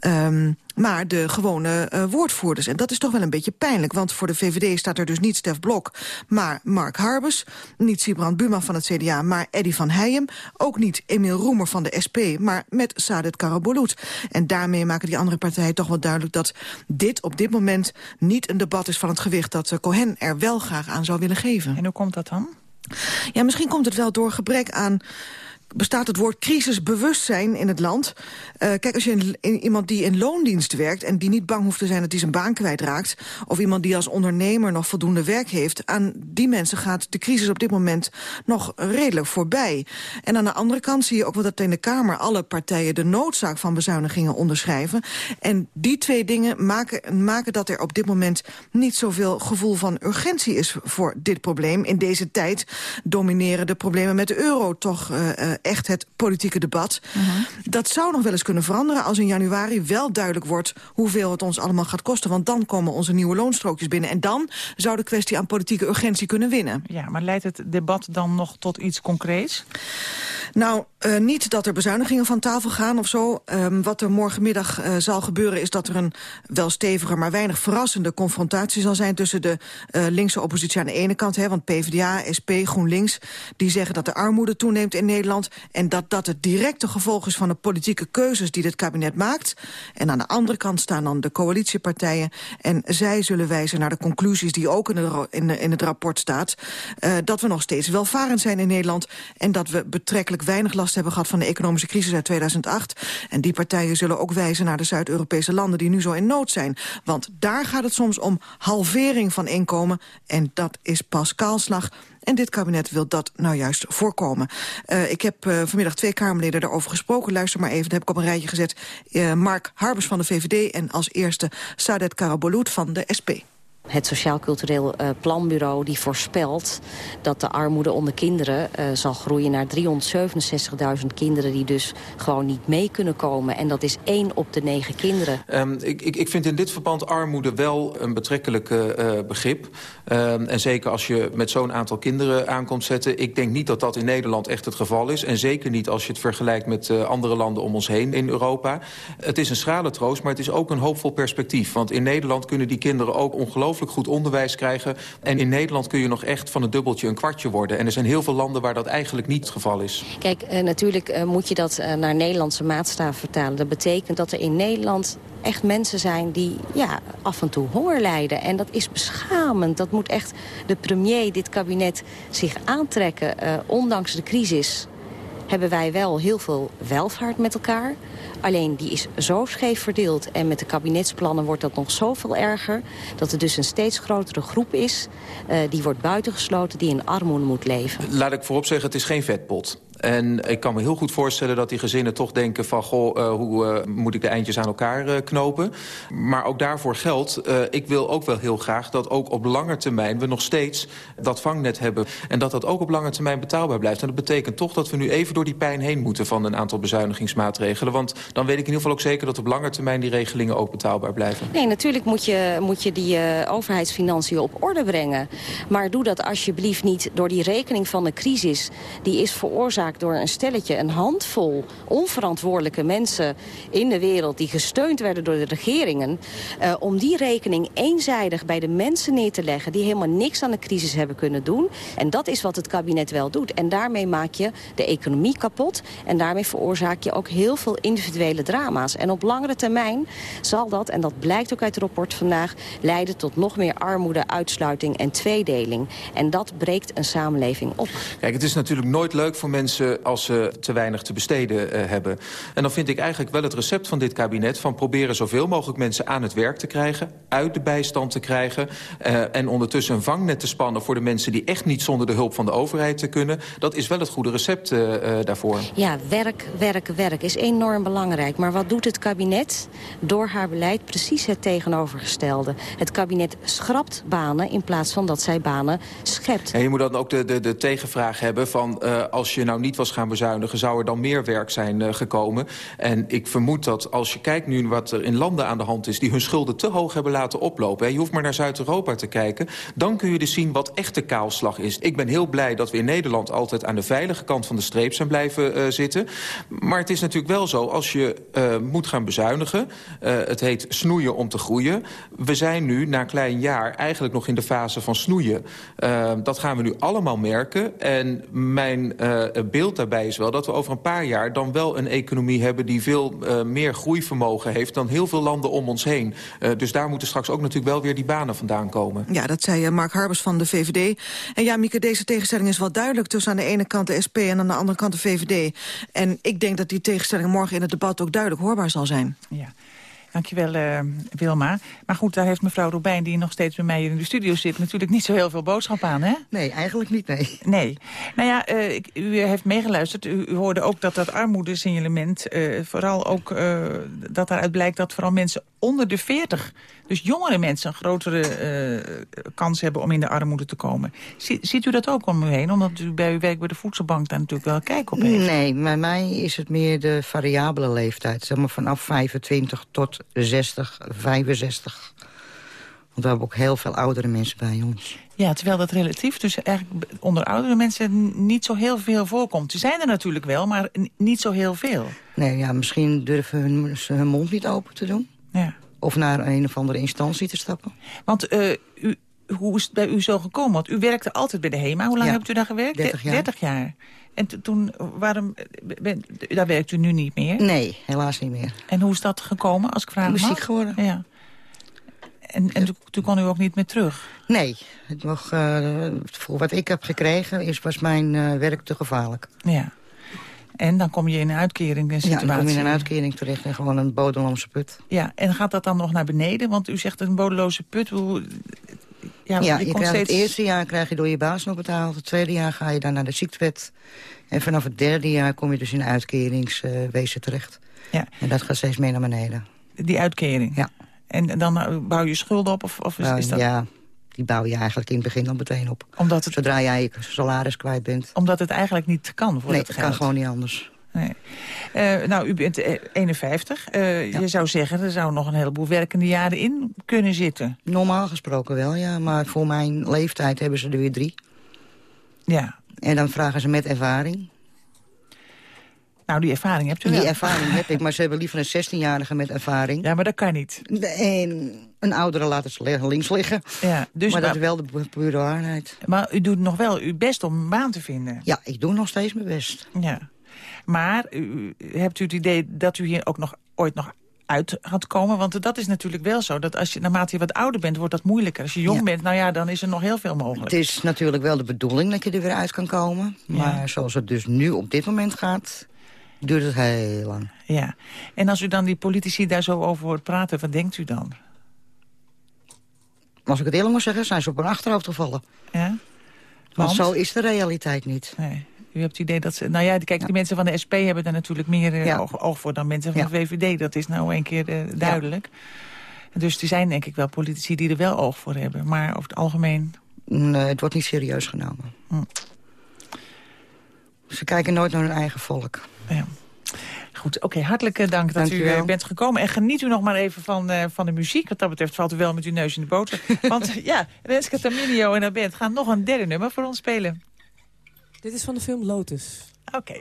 Um, maar de gewone uh, woordvoerders. En dat is toch wel een beetje pijnlijk. Want voor de VVD staat er dus niet Stef Blok, maar Mark Harbers. Niet Sibrand Buma van het CDA, maar Eddy van Heijem. Ook niet Emiel Roemer van de SP, maar met Sadet Karabulut. En daarmee maken die andere partijen toch wel duidelijk... dat dit op dit moment niet een debat is van het gewicht... dat uh, Cohen er wel graag aan zou willen geven. En hoe komt dat dan? Ja, misschien komt het wel door gebrek aan bestaat het woord crisisbewustzijn in het land. Uh, kijk, als je iemand die in loondienst werkt... en die niet bang hoeft te zijn dat hij zijn baan kwijtraakt... of iemand die als ondernemer nog voldoende werk heeft... aan die mensen gaat de crisis op dit moment nog redelijk voorbij. En aan de andere kant zie je ook wel dat in de Kamer... alle partijen de noodzaak van bezuinigingen onderschrijven. En die twee dingen maken, maken dat er op dit moment... niet zoveel gevoel van urgentie is voor dit probleem. In deze tijd domineren de problemen met de euro toch... Uh, echt het politieke debat. Dat zou nog wel eens kunnen veranderen als in januari wel duidelijk wordt hoeveel het ons allemaal gaat kosten. Want dan komen onze nieuwe loonstrookjes binnen. En dan zou de kwestie aan politieke urgentie kunnen winnen. Ja, maar leidt het debat dan nog tot iets concreets? Nou, uh, niet dat er bezuinigingen van tafel gaan of zo. Um, wat er morgenmiddag uh, zal gebeuren is dat er een wel stevige... maar weinig verrassende confrontatie zal zijn... tussen de uh, linkse oppositie aan de ene kant... Hè, want PvdA, SP, GroenLinks... die zeggen dat de armoede toeneemt in Nederland... en dat dat het directe gevolg is van de politieke keuzes die dit kabinet maakt. En aan de andere kant staan dan de coalitiepartijen... en zij zullen wijzen naar de conclusies die ook in, in, in het rapport staat... dat we nog steeds welvarend zijn in Nederland... en dat we betrekkelijk weinig last hebben gehad van de economische crisis uit 2008. En die partijen zullen ook wijzen naar de Zuid-Europese landen die nu zo in nood zijn. Want daar gaat het soms om halvering van inkomen. En dat is pas kaalslag. En dit kabinet wil dat nou juist voorkomen. Uh, ik heb uh, vanmiddag twee Kamerleden daarover gesproken. Luister maar even, dat heb ik op een rijtje gezet. Uh, Mark Harbers van de VVD en als eerste Sadet Karabulut van de SP. Het Sociaal Cultureel uh, Planbureau die voorspelt dat de armoede onder kinderen uh, zal groeien naar 367.000 kinderen die dus gewoon niet mee kunnen komen. En dat is één op de negen kinderen. Um, ik, ik, ik vind in dit verband armoede wel een betrekkelijk uh, begrip. Um, en zeker als je met zo'n aantal kinderen aankomt zetten. Ik denk niet dat dat in Nederland echt het geval is. En zeker niet als je het vergelijkt met andere landen om ons heen in Europa. Het is een schrale troost, maar het is ook een hoopvol perspectief. Want in Nederland kunnen die kinderen ook goed onderwijs krijgen. En in Nederland kun je nog echt van een dubbeltje een kwartje worden. En er zijn heel veel landen waar dat eigenlijk niet het geval is. Kijk, uh, natuurlijk uh, moet je dat uh, naar Nederlandse maatstaven vertalen. Dat betekent dat er in Nederland echt mensen zijn die ja, af en toe honger lijden. En dat is beschamend. Dat moet echt de premier, dit kabinet, zich aantrekken. ondanks de crisis hebben wij wel heel veel welvaart met elkaar. Alleen die is zo scheef verdeeld en met de kabinetsplannen wordt dat nog zoveel erger... dat er dus een steeds grotere groep is uh, die wordt buitengesloten... die in armoede moet leven. Laat ik voorop zeggen, het is geen vetpot. En ik kan me heel goed voorstellen dat die gezinnen toch denken van... goh, uh, hoe uh, moet ik de eindjes aan elkaar uh, knopen? Maar ook daarvoor geldt, ik wil ook wel heel graag... dat ook op lange termijn we nog steeds dat vangnet hebben. En dat dat ook op lange termijn betaalbaar blijft. En dat betekent toch dat we nu even door die pijn heen moeten... van een aantal bezuinigingsmaatregelen. Want dan weet ik in ieder geval ook zeker dat op lange termijn... die regelingen ook betaalbaar blijven. Nee, natuurlijk moet je, moet je die overheidsfinanciën op orde brengen. Maar doe dat alsjeblieft niet door die rekening van de crisis... die is veroorzaakt door een stelletje, een handvol onverantwoordelijke mensen in de wereld... die gesteund werden door de regeringen... Uh, om die rekening eenzijdig bij de mensen neer te leggen... die helemaal niks aan de crisis hebben kunnen doen. En dat is wat het kabinet wel doet. En daarmee maak je de economie kapot. En daarmee veroorzaak je ook heel veel individuele drama's. En op langere termijn zal dat, en dat blijkt ook uit het rapport vandaag... leiden tot nog meer armoede, uitsluiting en tweedeling. En dat breekt een samenleving op. Kijk, het is natuurlijk nooit leuk voor mensen als ze te weinig te besteden uh, hebben. En dan vind ik eigenlijk wel het recept van dit kabinet... van proberen zoveel mogelijk mensen aan het werk te krijgen... uit de bijstand te krijgen... Uh, en ondertussen een vangnet te spannen voor de mensen... die echt niet zonder de hulp van de overheid te kunnen. Dat is wel het goede recept uh, daarvoor. Ja, werk, werk, werk is enorm belangrijk. Maar wat doet het kabinet? Door haar beleid precies het tegenovergestelde. Het kabinet schrapt banen in plaats van dat zij banen schept. En je moet dan ook de, de, de tegenvraag hebben van... als je nou niet was gaan bezuinigen... zou er dan meer werk zijn uh, gekomen. En ik vermoed dat als je kijkt nu wat er in landen aan de hand is... die hun schulden te hoog hebben laten oplopen... Hè, je hoeft maar naar Zuid-Europa te kijken... dan kun je dus zien wat echte kaalslag is. Ik ben heel blij dat we in Nederland altijd aan de veilige kant van de streep zijn blijven uh, zitten. Maar het is natuurlijk wel zo, als je uh, moet gaan bezuinigen... het heet snoeien om te groeien. We zijn nu, na een klein jaar, eigenlijk nog in de fase van snoeien. dat gaan we nu allemaal merken. En mijn beeld daarbij is wel dat we over een paar jaar dan wel een economie hebben... die veel uh, meer groeivermogen heeft dan heel veel landen om ons heen. Uh, dus daar moeten straks ook natuurlijk wel weer die banen vandaan komen. Ja, dat zei Mark Harbers van de VVD. En ja, Mieke, deze tegenstelling is wel duidelijk... tussen aan de ene kant de SP en aan de andere kant de VVD. En ik denk dat die tegenstelling morgen in het debat ook duidelijk hoorbaar zal zijn. Ja. Dankjewel, uh, Wilma. Maar goed, daar heeft mevrouw Robijn, die nog steeds bij mij in de studio zit... natuurlijk niet zo heel veel boodschap aan, hè? Nee, eigenlijk niet, nee. Nee. Nou ja, uh, u heeft meegeluisterd. U, u, hoorde ook dat dat armoedesignalement... Uh, vooral ook dat daaruit blijkt dat vooral mensen onder de 40... dus jongere mensen een grotere kans hebben om in de armoede te komen. ziet u dat ook om u heen? Omdat u bij uw werk bij de voedselbank daar natuurlijk wel kijk op heeft. Nee, bij mij is het meer de variabele leeftijd. Zeg maar vanaf 25 tot 60, 65. Want we hebben ook heel veel oudere mensen bij ons. Ja, terwijl dat relatief dus eigenlijk onder oudere mensen niet zo heel veel voorkomt. Ze zijn er natuurlijk wel, maar niet zo heel veel. Nee, ja, misschien durven hun, ze hun mond niet open te doen. Ja. Of naar een of andere instantie te stappen. Want uh, u, hoe is het bij u zo gekomen? Want u werkte altijd bij de HEMA. Hoe lang ja, hebt u daar gewerkt? 30 jaar. 30 jaar. En toen, waarom, ben, daar werkt u nu niet meer? Nee, helaas niet meer. En hoe is dat gekomen, als ik vraag mag? Muziek geworden. Ja. En, en toen, toen kon u ook niet meer terug? Nee, het mag, uh, voor wat ik heb gekregen is, was mijn uh, werk te gevaarlijk. Ja. En dan kom je in een uitkering een situatie. Ja, dan kom je in een uitkering terecht en gewoon een bodemloze put. Ja, en gaat dat dan nog naar beneden? Want u zegt een bodeloze put, hoe, ja, ja je, je krijgt steeds... het eerste jaar krijg je door je baas nog betaald. Het tweede jaar ga je dan naar de ziektewet. En vanaf het derde jaar kom je dus in uitkeringswezen uh, terecht. Ja. En dat gaat steeds meer naar beneden. Die uitkering? Ja. En dan eh, bouw je schulden op? Of, of is, is dat... Ja, die bouw je eigenlijk in het begin dan meteen op. Omdat het, Zodra jij je salaris kwijt bent. omdat het eigenlijk niet kan voor nee, dat het geld? kan gewoon niet anders. Nee. Eh, nou, u bent eh, 51. Eh, Je zou zeggen, er zou nog een heleboel werkende jaren in kunnen zitten. Normaal gesproken wel, ja. Maar voor mijn leeftijd hebben ze er weer drie. Ja. En dan vragen ze met ervaring. Nou, die ervaring hebt u wel. Die ervaring heb ik, maar ze hebben liever een 16-jarige met ervaring. Ja, maar dat kan niet. En een oudere laten ze le- links liggen. Ja, dus maar dat is wel de pu- pure waarheid. Maar u doet nog wel uw best om een baan te vinden. Ja, ik doe nog steeds mijn best. Ja. Maar u, hebt u het idee dat u hier ook nog ooit nog uit gaat komen? Want dat is natuurlijk wel zo. Dat als je, naarmate je wat ouder bent, wordt dat moeilijker. Als je jong Ja. bent, nou ja, dan is er nog heel veel mogelijk. Het is natuurlijk wel de bedoeling dat je er weer uit kan komen. Maar zoals het dus nu op dit moment gaat, duurt het heel lang. Ja. En als u dan die politici daar zo over hoort praten, wat denkt u dan? Als ik het eerlijk moet zeggen, zijn ze op hun achterhoofd gevallen. Ja? Want Want? zo is de realiteit niet. Nee. U hebt het idee dat ze... Nou ja, kijk, die mensen van de SP hebben daar natuurlijk meer Ja. oog, oog voor dan mensen van Ja. de VVD. Dat is nou een keer eh, duidelijk. Dus er zijn denk ik wel politici die er wel oog voor hebben. Maar over het algemeen... Nee, het wordt niet serieus genomen. Hm. Ze kijken nooit naar hun eigen volk. Ja. Goed, oké, hartelijk eh, dank dat Dank u wel. bent gekomen. En geniet u nog maar even van, van de muziek. Wat dat betreft valt u wel met uw neus in de boter. Want ja, Renske Taminio en haar band gaan nog een derde nummer voor ons spelen. Dit is van de film Lotus. Oké.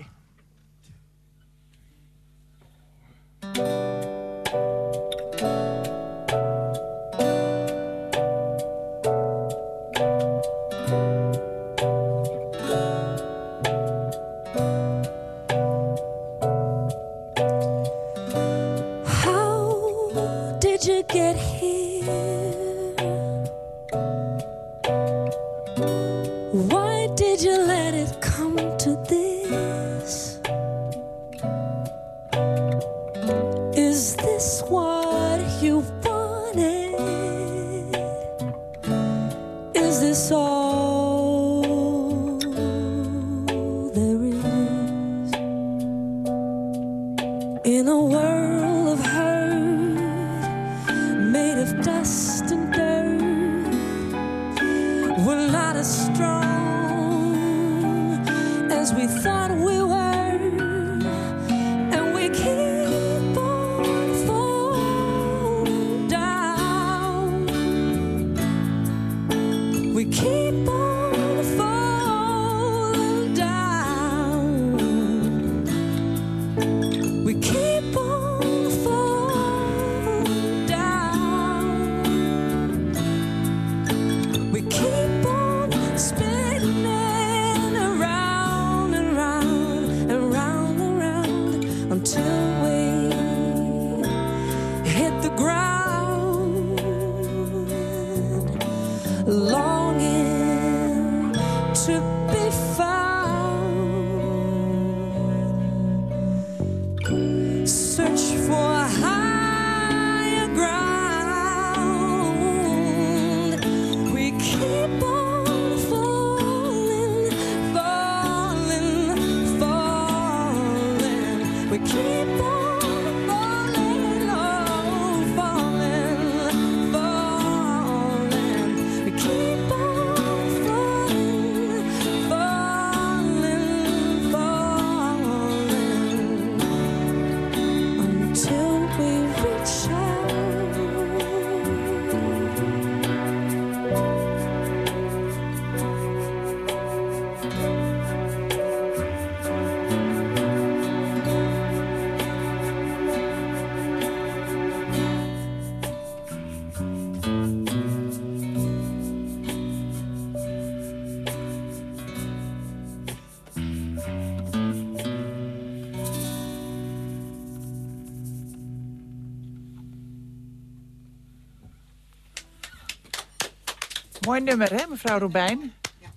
Mooi nummer, hè, mevrouw Robijn?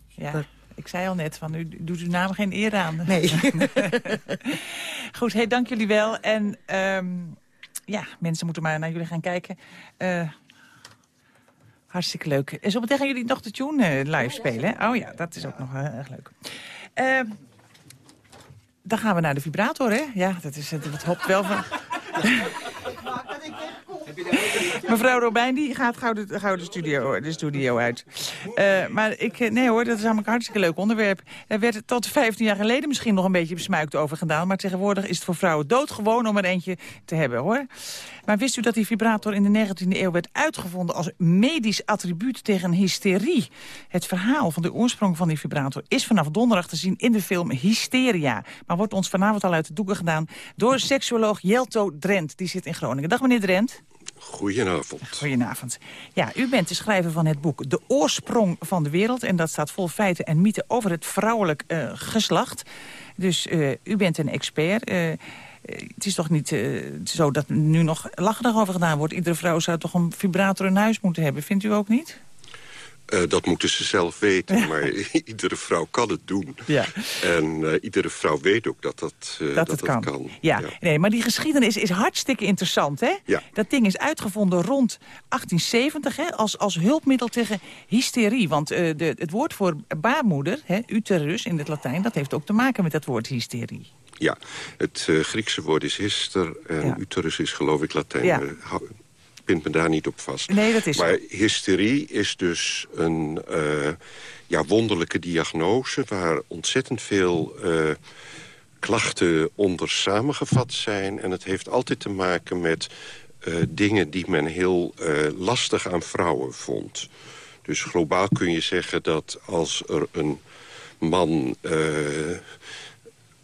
Ja. Ik zei al net, van, u doet uw naam geen eer aan. Nee. Goed, hey, dank jullie wel. En ehm, ja, mensen moeten maar naar jullie gaan kijken. Eh, hartstikke leuk. En zo meteen gaan jullie nog de tune eh, live spelen, hè? Oh ja, dat is ook nog eh, erg leuk. Ehm, dan gaan we naar de vibrator, hè? Ja, dat, is, het het hopt wel van... Mevrouw Robijn die gaat gauw de, studio, de studio uit. Uh, maar ik, eh, nee hoor, dat is namelijk een hartstikke leuk onderwerp. Er werd tot 15 jaar geleden misschien nog een beetje besmuikt over gedaan. Maar tegenwoordig is het voor vrouwen doodgewoon om er eentje te hebben hoor. Maar wist u dat die vibrator in de 19e eeuw werd uitgevonden als medisch attribuut tegen hysterie? Het verhaal van de oorsprong van die vibrator is vanaf donderdag te zien in de film Hysteria. Maar wordt ons vanavond al uit de doeken gedaan door seksuoloog Jelto Drent. Die zit in Groningen. Dag meneer Drent. Goedenavond. Goedenavond. Ja, u bent de schrijver van het boek De Oorsprong van de Wereld. En dat staat vol feiten en mythen over het vrouwelijk uh, geslacht. Dus uh, u bent een expert. Uh, het is toch niet zo dat nu nog lacherig over gedaan wordt. Iedere vrouw zou toch een vibrator in huis moeten hebben. Vindt u ook niet? Uh, dat moeten ze zelf weten, maar iedere vrouw kan het doen. Ja. En uh, iedere vrouw weet ook dat dat, uh, dat, dat, het kan. kan. Ja. ja. Nee, maar die geschiedenis is hartstikke interessant. Hè? Ja. Dat ding is uitgevonden rond 1870 hè, als, als hulpmiddel tegen hysterie. Want de, het woord voor baarmoeder, hè, uterus in het Latijn... dat heeft ook te maken met dat woord hysterie. Ja, het Griekse woord is hyster en uterus is geloof ik Latijn. Pint me daar niet op vast. Nee, dat is Maar hysterie is dus een uh, ja, wonderlijke diagnose... waar ontzettend veel uh, klachten onder samengevat zijn. En het heeft altijd te maken met uh, dingen die men heel lastig aan vrouwen vond. Dus globaal kun je zeggen dat als er een man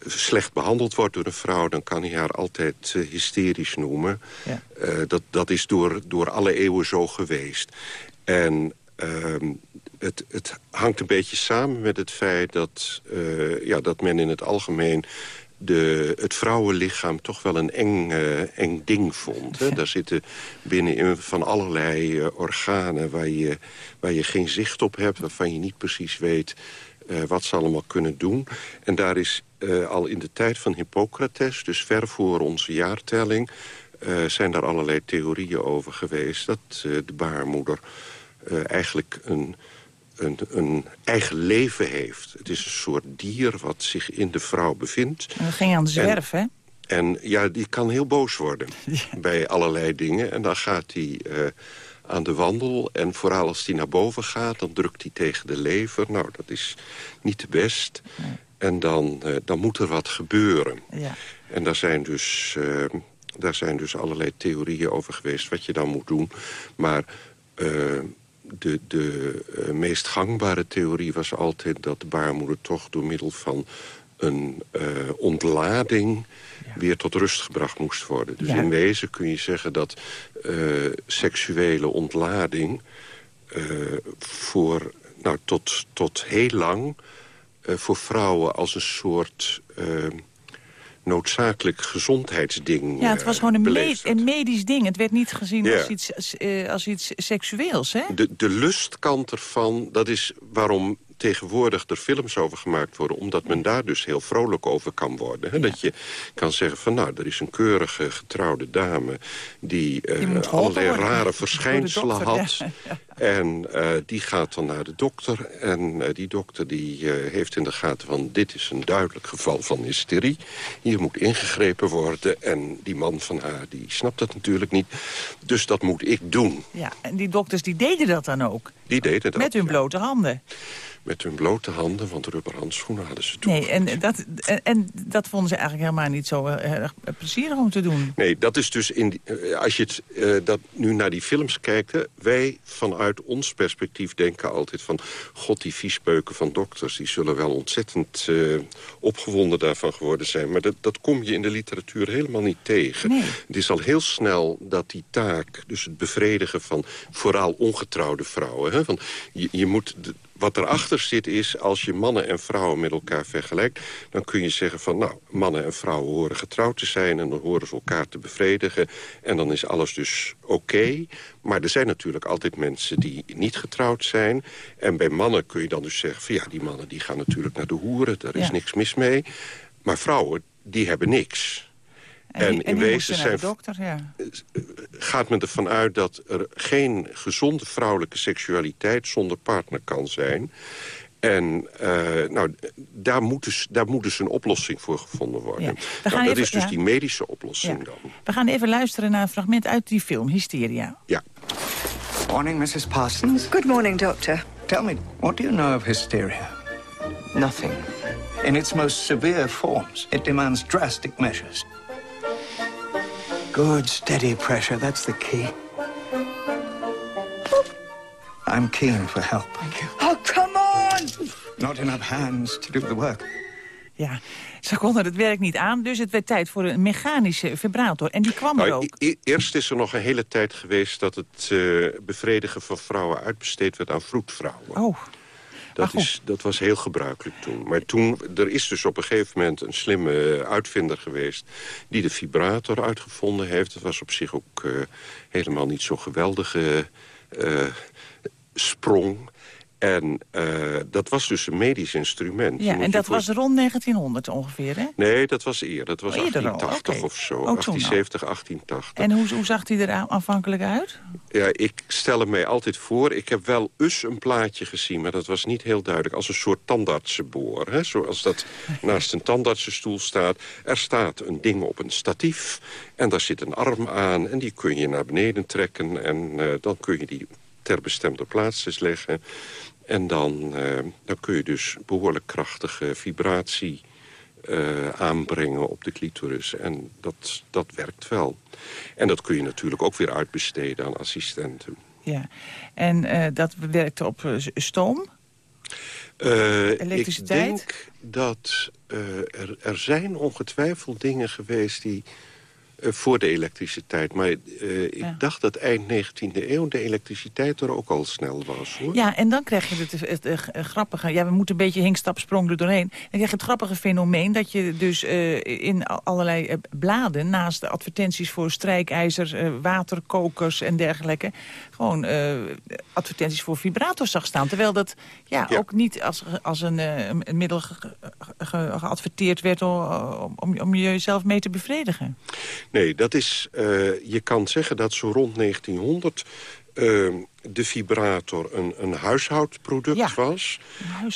slecht behandeld wordt door een vrouw... dan kan hij haar altijd uh, hysterisch noemen. Ja. Uh, dat, dat is door, door alle eeuwen zo geweest. En uh, het, het hangt een beetje samen met het feit dat, uh, ja, dat men in het algemeen... De, het vrouwenlichaam toch wel een eng, eng ding vond. Hè? Daar zitten binnenin van allerlei organen waar je, waar je geen zicht op hebt... waarvan je niet precies weet wat ze allemaal kunnen doen. En daar is uh, al in de tijd van Hippocrates, dus ver voor onze jaartelling... Uh, zijn daar allerlei theorieën over geweest... dat de baarmoeder eigenlijk een, een, een, eigen leven heeft. Het is een soort dier wat zich in de vrouw bevindt. En dat ging aan de zwerf, en, hè? En ja, die kan heel boos worden ja. bij allerlei dingen. En dan gaat hij aan de wandel. En vooral als hij naar boven gaat, dan drukt hij tegen de lever. Nou, dat is niet best. Nee. En dan, uh, dan moet er wat gebeuren. Ja. En daar zijn, dus, uh, daar zijn dus allerlei theorieën over geweest wat je dan moet doen. Maar uh, de, de meest gangbare theorie was altijd dat de baarmoeder toch door middel van een ontlading ja. weer tot rust gebracht moest worden. Dus ja. in wezen kun je zeggen dat seksuele ontlading voor, nou, tot, tot heel lang voor vrouwen als een soort noodzakelijk gezondheidsding Ja, het was gewoon een, me een, medisch ding. Het werd niet gezien ja. als, iets, als iets seksueels, hè? De, de lustkant ervan, dat is waarom tegenwoordig er films over gemaakt worden... omdat men daar dus heel vrolijk over kan worden. Hè? Ja. Dat je kan zeggen van nou, er is een keurige getrouwde dame... die, uh, die allerlei worden. rare verschijnselen had. Ja. En uh, die gaat dan naar de dokter. En uh, die dokter die heeft in de gaten van... dit is een duidelijk geval van hysterie. Hier moet ingegrepen worden. En die man van haar die snapt dat natuurlijk niet. Dus dat moet ik doen. Ja, en die dokters die deden dat dan ook? Die deden dat, Met hun blote handen? Met hun blote handen, want rubberhandschoenen hadden ze toen. Nee, en dat, en, en, dat vonden ze eigenlijk helemaal niet zo erg plezierig om te doen. Nee, dat is dus, in, die, als je het, uh, dat nu naar die films kijkt... wij vanuit ons perspectief denken altijd van... god, die viespeuken van dokters, die zullen wel ontzettend uh, opgewonden daarvan geworden zijn. Maar dat, dat kom je in de literatuur helemaal niet tegen. Nee. Het is al heel snel dat die taak, dus het bevredigen van vooral ongetrouwde vrouwen... Hè, want je, je moet... De, wat erachter zit is, als je mannen en vrouwen met elkaar vergelijkt... dan kun je zeggen van, nou, mannen en vrouwen horen getrouwd te zijn... en dan horen ze elkaar te bevredigen. En dan is alles dus oké. Okay. Maar er zijn natuurlijk altijd mensen die niet getrouwd zijn. En bij mannen kun je dan dus zeggen van... ja, die mannen die gaan natuurlijk naar de hoeren, daar is ja. niks mis mee. Maar vrouwen, die hebben niks. En, en, in wezen zijn, dokter, ja. gaat men ervan uit dat er geen gezonde vrouwelijke seksualiteit zonder partner kan zijn. En uh, nou, daar, moet dus, daar moet dus een oplossing voor gevonden worden. Ja. Nou, dat even, is dus ja. die medische oplossing Ja. dan. We gaan even luisteren naar een fragment uit die film, Hysteria. Ja. Morning, Mrs. Parsons. Good morning, Doctor. Tell me, what do you know of hysteria? Nothing. In its most severe forms, it demands drastic measures. Good, steady pressure, that's the key. I'm keen for help. Oh, come on! Not enough hands to do the work. Ja, ze konden het werk niet aan, dus het werd tijd voor een mechanische vibrator. En die kwam er Nou, ook. e- e- eerst is er nog een hele tijd geweest... dat het eh, bevredigen van vrouwen uitbesteed werd aan vroedvrouwen. Oh. Dat, is, dat was heel gebruikelijk toen. Maar toen, er is dus op een gegeven moment een slimme uitvinder geweest... die de vibrator uitgevonden heeft. Dat was op zich ook eh, helemaal niet zo'n geweldige eh, sprong. En eh, dat was dus een medisch instrument. Ja, en dat voor- was rond 1900 ongeveer, hè? Nee, dat was eerder. Dat was Oh, eerder al, 1880 oké. of zo. Oh, toen al. 1870, 1880. En hoe, hoe zag die er aan- aanvankelijk uit? Ja, ik stel het mij altijd voor. Ik heb wel eens een plaatje gezien, maar dat was niet heel duidelijk. Als een soort tandartsenboor. Hè? Zoals dat naast een tandartsenstoel staat. Er staat een ding op een statief. En daar zit een arm aan. En die kun je naar beneden trekken. En eh, dan kun je die ter bestemde plaats dus leggen. En dan, eh, dan kun je dus behoorlijk krachtige vibratie eh, aanbrengen op de clitoris. En dat, dat werkt wel. En dat kun je natuurlijk ook weer uitbesteden aan assistenten. Ja. En eh, dat werkte op stoom? Elektriciteit? Ik denk dat er, er zijn ongetwijfeld dingen geweest die... eh, voor de elektriciteit. Maar eh, ik Ja. dacht dat eind 19e eeuw de elektriciteit er ook al snel was. Hoor. Ja, en dan krijg je het, het, het, eh, grappige... Ja, we moeten een beetje hinkstapsprong er doorheen. Dan krijg je het grappige fenomeen dat je dus in al- allerlei bladen... naast de advertenties voor strijkijzer, waterkokers en dergelijke... gewoon advertenties voor vibrators zag staan. Terwijl dat ja, Ja. ook niet als, als een, een middel ge- ge- geadverteerd werd... om, om, om jezelf mee te bevredigen. Nee, dat is, eh, je kan zeggen dat zo rond 1900 eh, de vibrator een, een huishoudproduct was.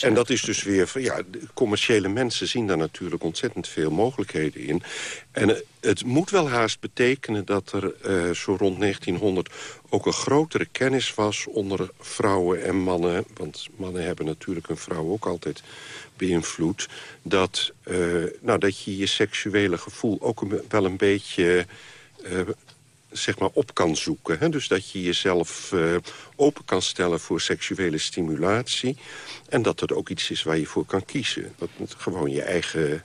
En dat is dus weer, ja, commerciële mensen zien daar natuurlijk ontzettend veel mogelijkheden in. En eh, het moet wel haast betekenen dat er zo rond 1900 ook een grotere kennis was onder vrouwen en mannen. Want mannen hebben natuurlijk hun vrouw ook altijd beïnvloed. Dat, eh, nou, dat je je seksuele gevoel ook wel een beetje eh, zeg maar op kan zoeken. Hè? Dus dat je jezelf eh, open kan stellen voor seksuele stimulatie. En dat het ook iets is waar je voor kan kiezen. Dat gewoon je eigen,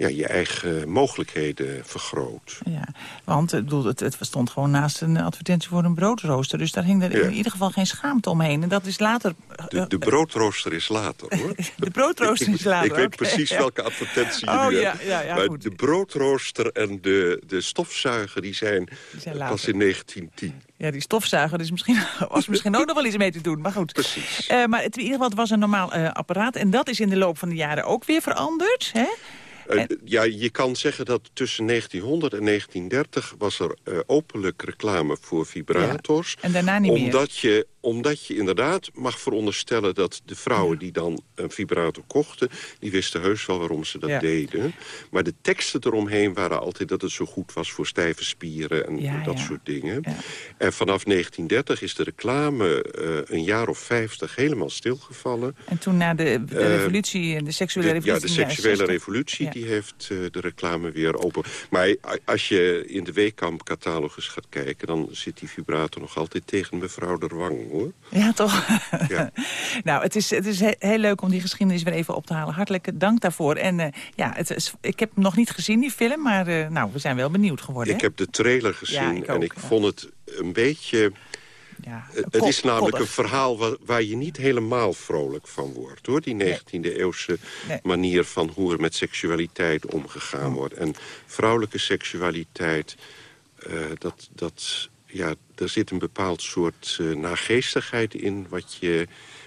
ja, je eigen mogelijkheden vergroot. Ja, want ik bedoel, het, het stond gewoon naast een advertentie voor een broodrooster. Dus daar hing er Ja. in ieder geval geen schaamte omheen. En dat is later... De, de broodrooster is later, hoor. De broodrooster is later, Ik weet precies welke advertentie je Oh, nu ja, hebt. ja, ja, maar goed. de broodrooster en de, de stofzuiger... die zijn, zijn pas in 1910. Ja, die stofzuiger is misschien, was misschien ook nog wel iets mee te doen. Maar goed. Precies. Eh, maar het, in ieder geval, het was een normaal eh, apparaat. En dat is in de loop van de jaren ook weer veranderd. Hè? Eh, ja, je kan zeggen dat tussen 1900 en 1930 was er eh, openlijk reclame voor vibrators. En daarna niet meer. omdat Je, omdat je inderdaad mag veronderstellen dat de vrouwen die dan een vibrator kochten... die wisten heus wel waarom ze dat Ja. deden. Maar de teksten eromheen waren altijd dat het zo goed was voor stijve spieren en Ja, dat ja. soort dingen. En vanaf 1930 is de reclame eh, een jaar of 50 helemaal stilgevallen. En toen na de, de revolutie, de seksuele De- revolutie... ja, de seksuele 60. revolutie Ja. Die heeft eh, de reclame weer open. Maar als je in de Weekamp-catalogus gaat kijken... dan zit die vibrator nog altijd tegen mevrouw de Wang, hoor. Ja, toch? Ja. nou, het is, het is he- heel leuk om die geschiedenis weer even op te halen. Hartelijk dank daarvoor. En eh, ja, het is, ik heb hem nog niet gezien, die film. Maar eh, nou, we zijn wel benieuwd geworden. Ik hè? heb de trailer gezien Ja, ik en ik ja. vond het een beetje... Ja, Eh, het is namelijk koddig. een verhaal waar, waar je niet helemaal vrolijk van wordt. hoor. Die 19e-eeuwse Nee. manier van hoe er met seksualiteit omgegaan wordt. En vrouwelijke seksualiteit, eh, dat, dat, ja, daar zit een bepaald soort eh nageestigheid in... Wat, je,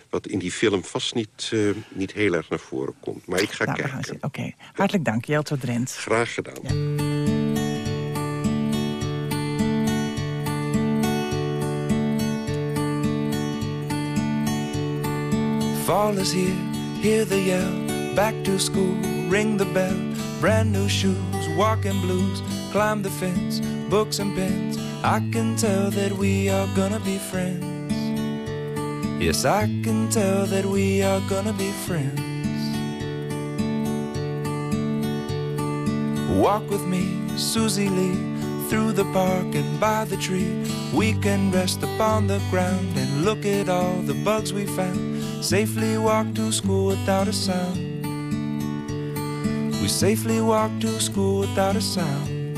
wat in die film vast niet, niet heel erg naar voren komt. Maar ik ga Nou, kijken. Oké, hartelijk dank, Jelto Drent. Graag gedaan. Fall is here hear the yell, back to school, ring the bell, brand new shoes, walking blues, climb the fence, books and pens. I can tell that we are gonna be friends. Yes, I can tell that we are gonna be friends. Walk with me, Susie Lee, through the park and by the tree. We can rest upon the ground and look at all the bugs we found. Safely walk to school without a sound. We safely walk to school without a sound.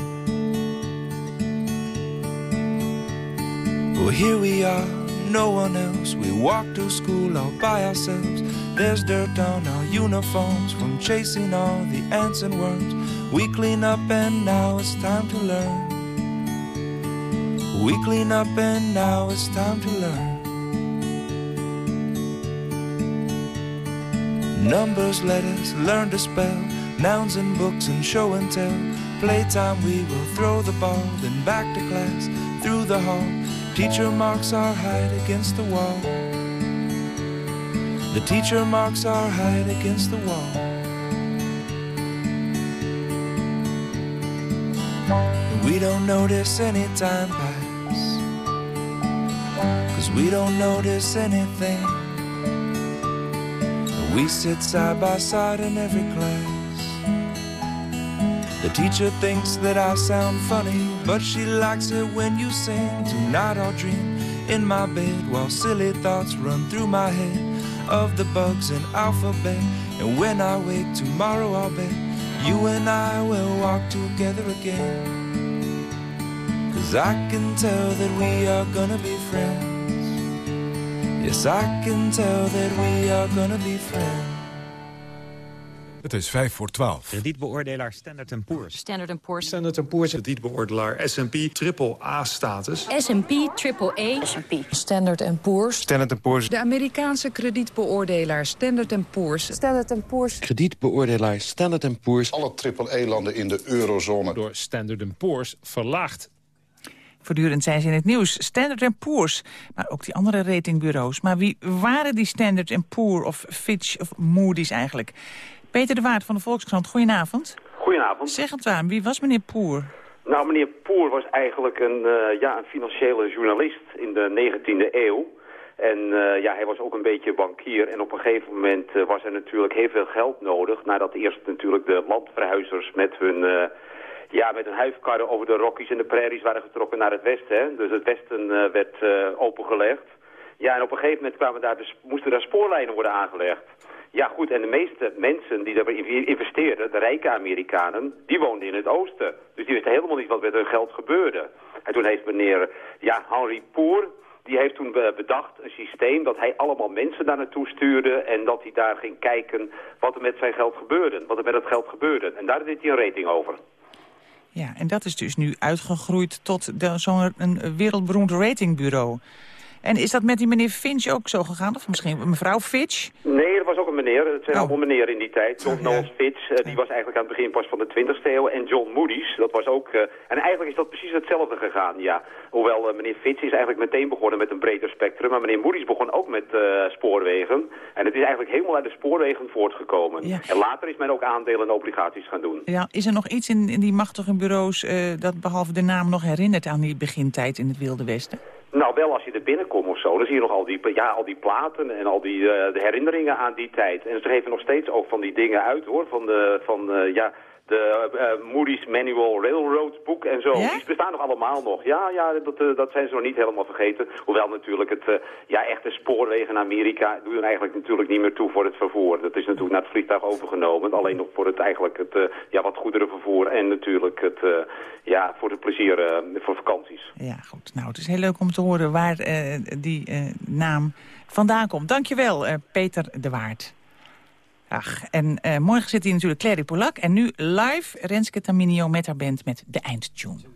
Well, here we are, no one else. We walk to school all by ourselves. There's dirt on our uniforms from chasing all the ants and worms. We clean up and now it's time to learn. We clean up and now it's time to learn. Numbers, letters, learn to spell. Nouns and books and show and tell. Playtime, we will throw the ball, then back to class, through the hall. Teacher marks our height against the wall. The teacher marks our height against the wall. We don't notice any time pass. Cause we don't notice anything. We sit side by side in every class. The teacher thinks that I sound funny, but she likes it when you sing. Tonight I'll dream in my bed while silly thoughts run through my head of the bugs in alphabet. And when I wake tomorrow, I'll bet you and I will walk together again. Cause I can tell that we are gonna be friends. Yes, I can tell that we are gonna be friends. Het is vijf voor twaalf. Kredietbeoordelaar Standard Poor's. Standard Poor's. Standard Poor's. Kredietbeoordelaar S&P triple A-status. S&P triple A. S&P. Standard Poor's. Standard Poor's. De Amerikaanse kredietbeoordelaar Standard Poor's. Standard Poor's. Kredietbeoordelaar Standard Poor's. Alle triple-E-landen in de eurozone. Door Standard Poor's verlaagd. Voortdurend zijn ze in het nieuws. Standard Poor's, maar ook die andere ratingbureaus. Maar wie waren die Standard Poor of Fitch of Moody's eigenlijk? Peter de Waard van de Volkskrant, goedenavond. Goedenavond. Zeg het waar, wie was meneer Poer? Nou, meneer Poer was eigenlijk een, uh, ja, een financiële journalist in de 19e eeuw. En uh, ja, hij was ook een beetje bankier. En op een gegeven moment uh, was er natuurlijk heel veel geld nodig. Nadat eerst natuurlijk de landverhuizers met hun ja, met een huifkarren over de Rockies en de prairies waren getrokken naar het westen. Dus het westen uh, werd uh, opengelegd. Ja, en op een gegeven moment kwamen daar dus, moesten daar spoorlijnen worden aangelegd. Ja, goed, en de meeste mensen die daarbij investeerden, de rijke Amerikanen, die woonden in het oosten. Dus die wisten helemaal niet wat met hun geld gebeurde. En toen heeft meneer, ja, Henry Poer, die heeft toen bedacht een systeem dat hij allemaal mensen daar naartoe stuurde... en dat hij daar ging kijken wat er met zijn geld gebeurde, wat er met het geld gebeurde. En daar deed hij een rating over. Ja, en dat is dus nu uitgegroeid tot zo'n wereldberoemd ratingbureau. En is dat met die meneer Finch ook zo gegaan? Of misschien mevrouw Fitch? Nee, er was ook een meneer. Het zijn oh. allemaal meneer in die tijd. John ja. Fitch, uh, die was eigenlijk aan het begin pas van de 20e eeuw. En John Moody's, dat was ook... Uh, en eigenlijk is dat precies hetzelfde gegaan, ja. Hoewel uh, meneer Fitch is eigenlijk meteen begonnen met een breder spectrum. Maar meneer Moody's begon ook met spoorwegen. En het is eigenlijk helemaal uit de spoorwegen voortgekomen. Ja. En later is men ook aandelen en obligaties gaan doen. Ja, is er nog iets in, in die machtige bureaus dat behalve de naam nog herinnert aan die begintijd in het Wilde Westen? Nou, wel als je er binnenkomt of zo, dan zie je nog al die, ja, al die platen en al die uh, de herinneringen aan die tijd. En ze geven nog steeds ook van die dingen uit, hoor, van de, van, uh, ja, de uh, Moody's Manual Railroad boek en zo. Ja? Die bestaan nog allemaal nog. Ja, ja dat, uh, dat zijn ze nog niet helemaal vergeten. Hoewel natuurlijk het uh, ja, echte spoorwegen in Amerika doen er eigenlijk natuurlijk niet meer toe voor het vervoer. Dat is natuurlijk naar het vliegtuig overgenomen. Alleen nog voor het eigenlijk het ja, wat goederenvervoer en natuurlijk het ja, voor het plezier voor vakanties. Ja, goed. Nou, het is heel leuk om te horen waar die naam vandaan komt. Dankjewel, Peter de Waard. Ach, en uh, morgen zit hier natuurlijk Clary Polak. En nu live Renske Taminio met haar band met de eindtune.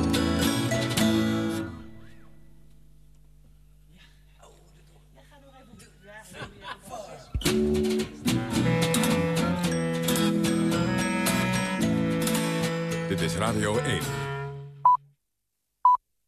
Radio 1.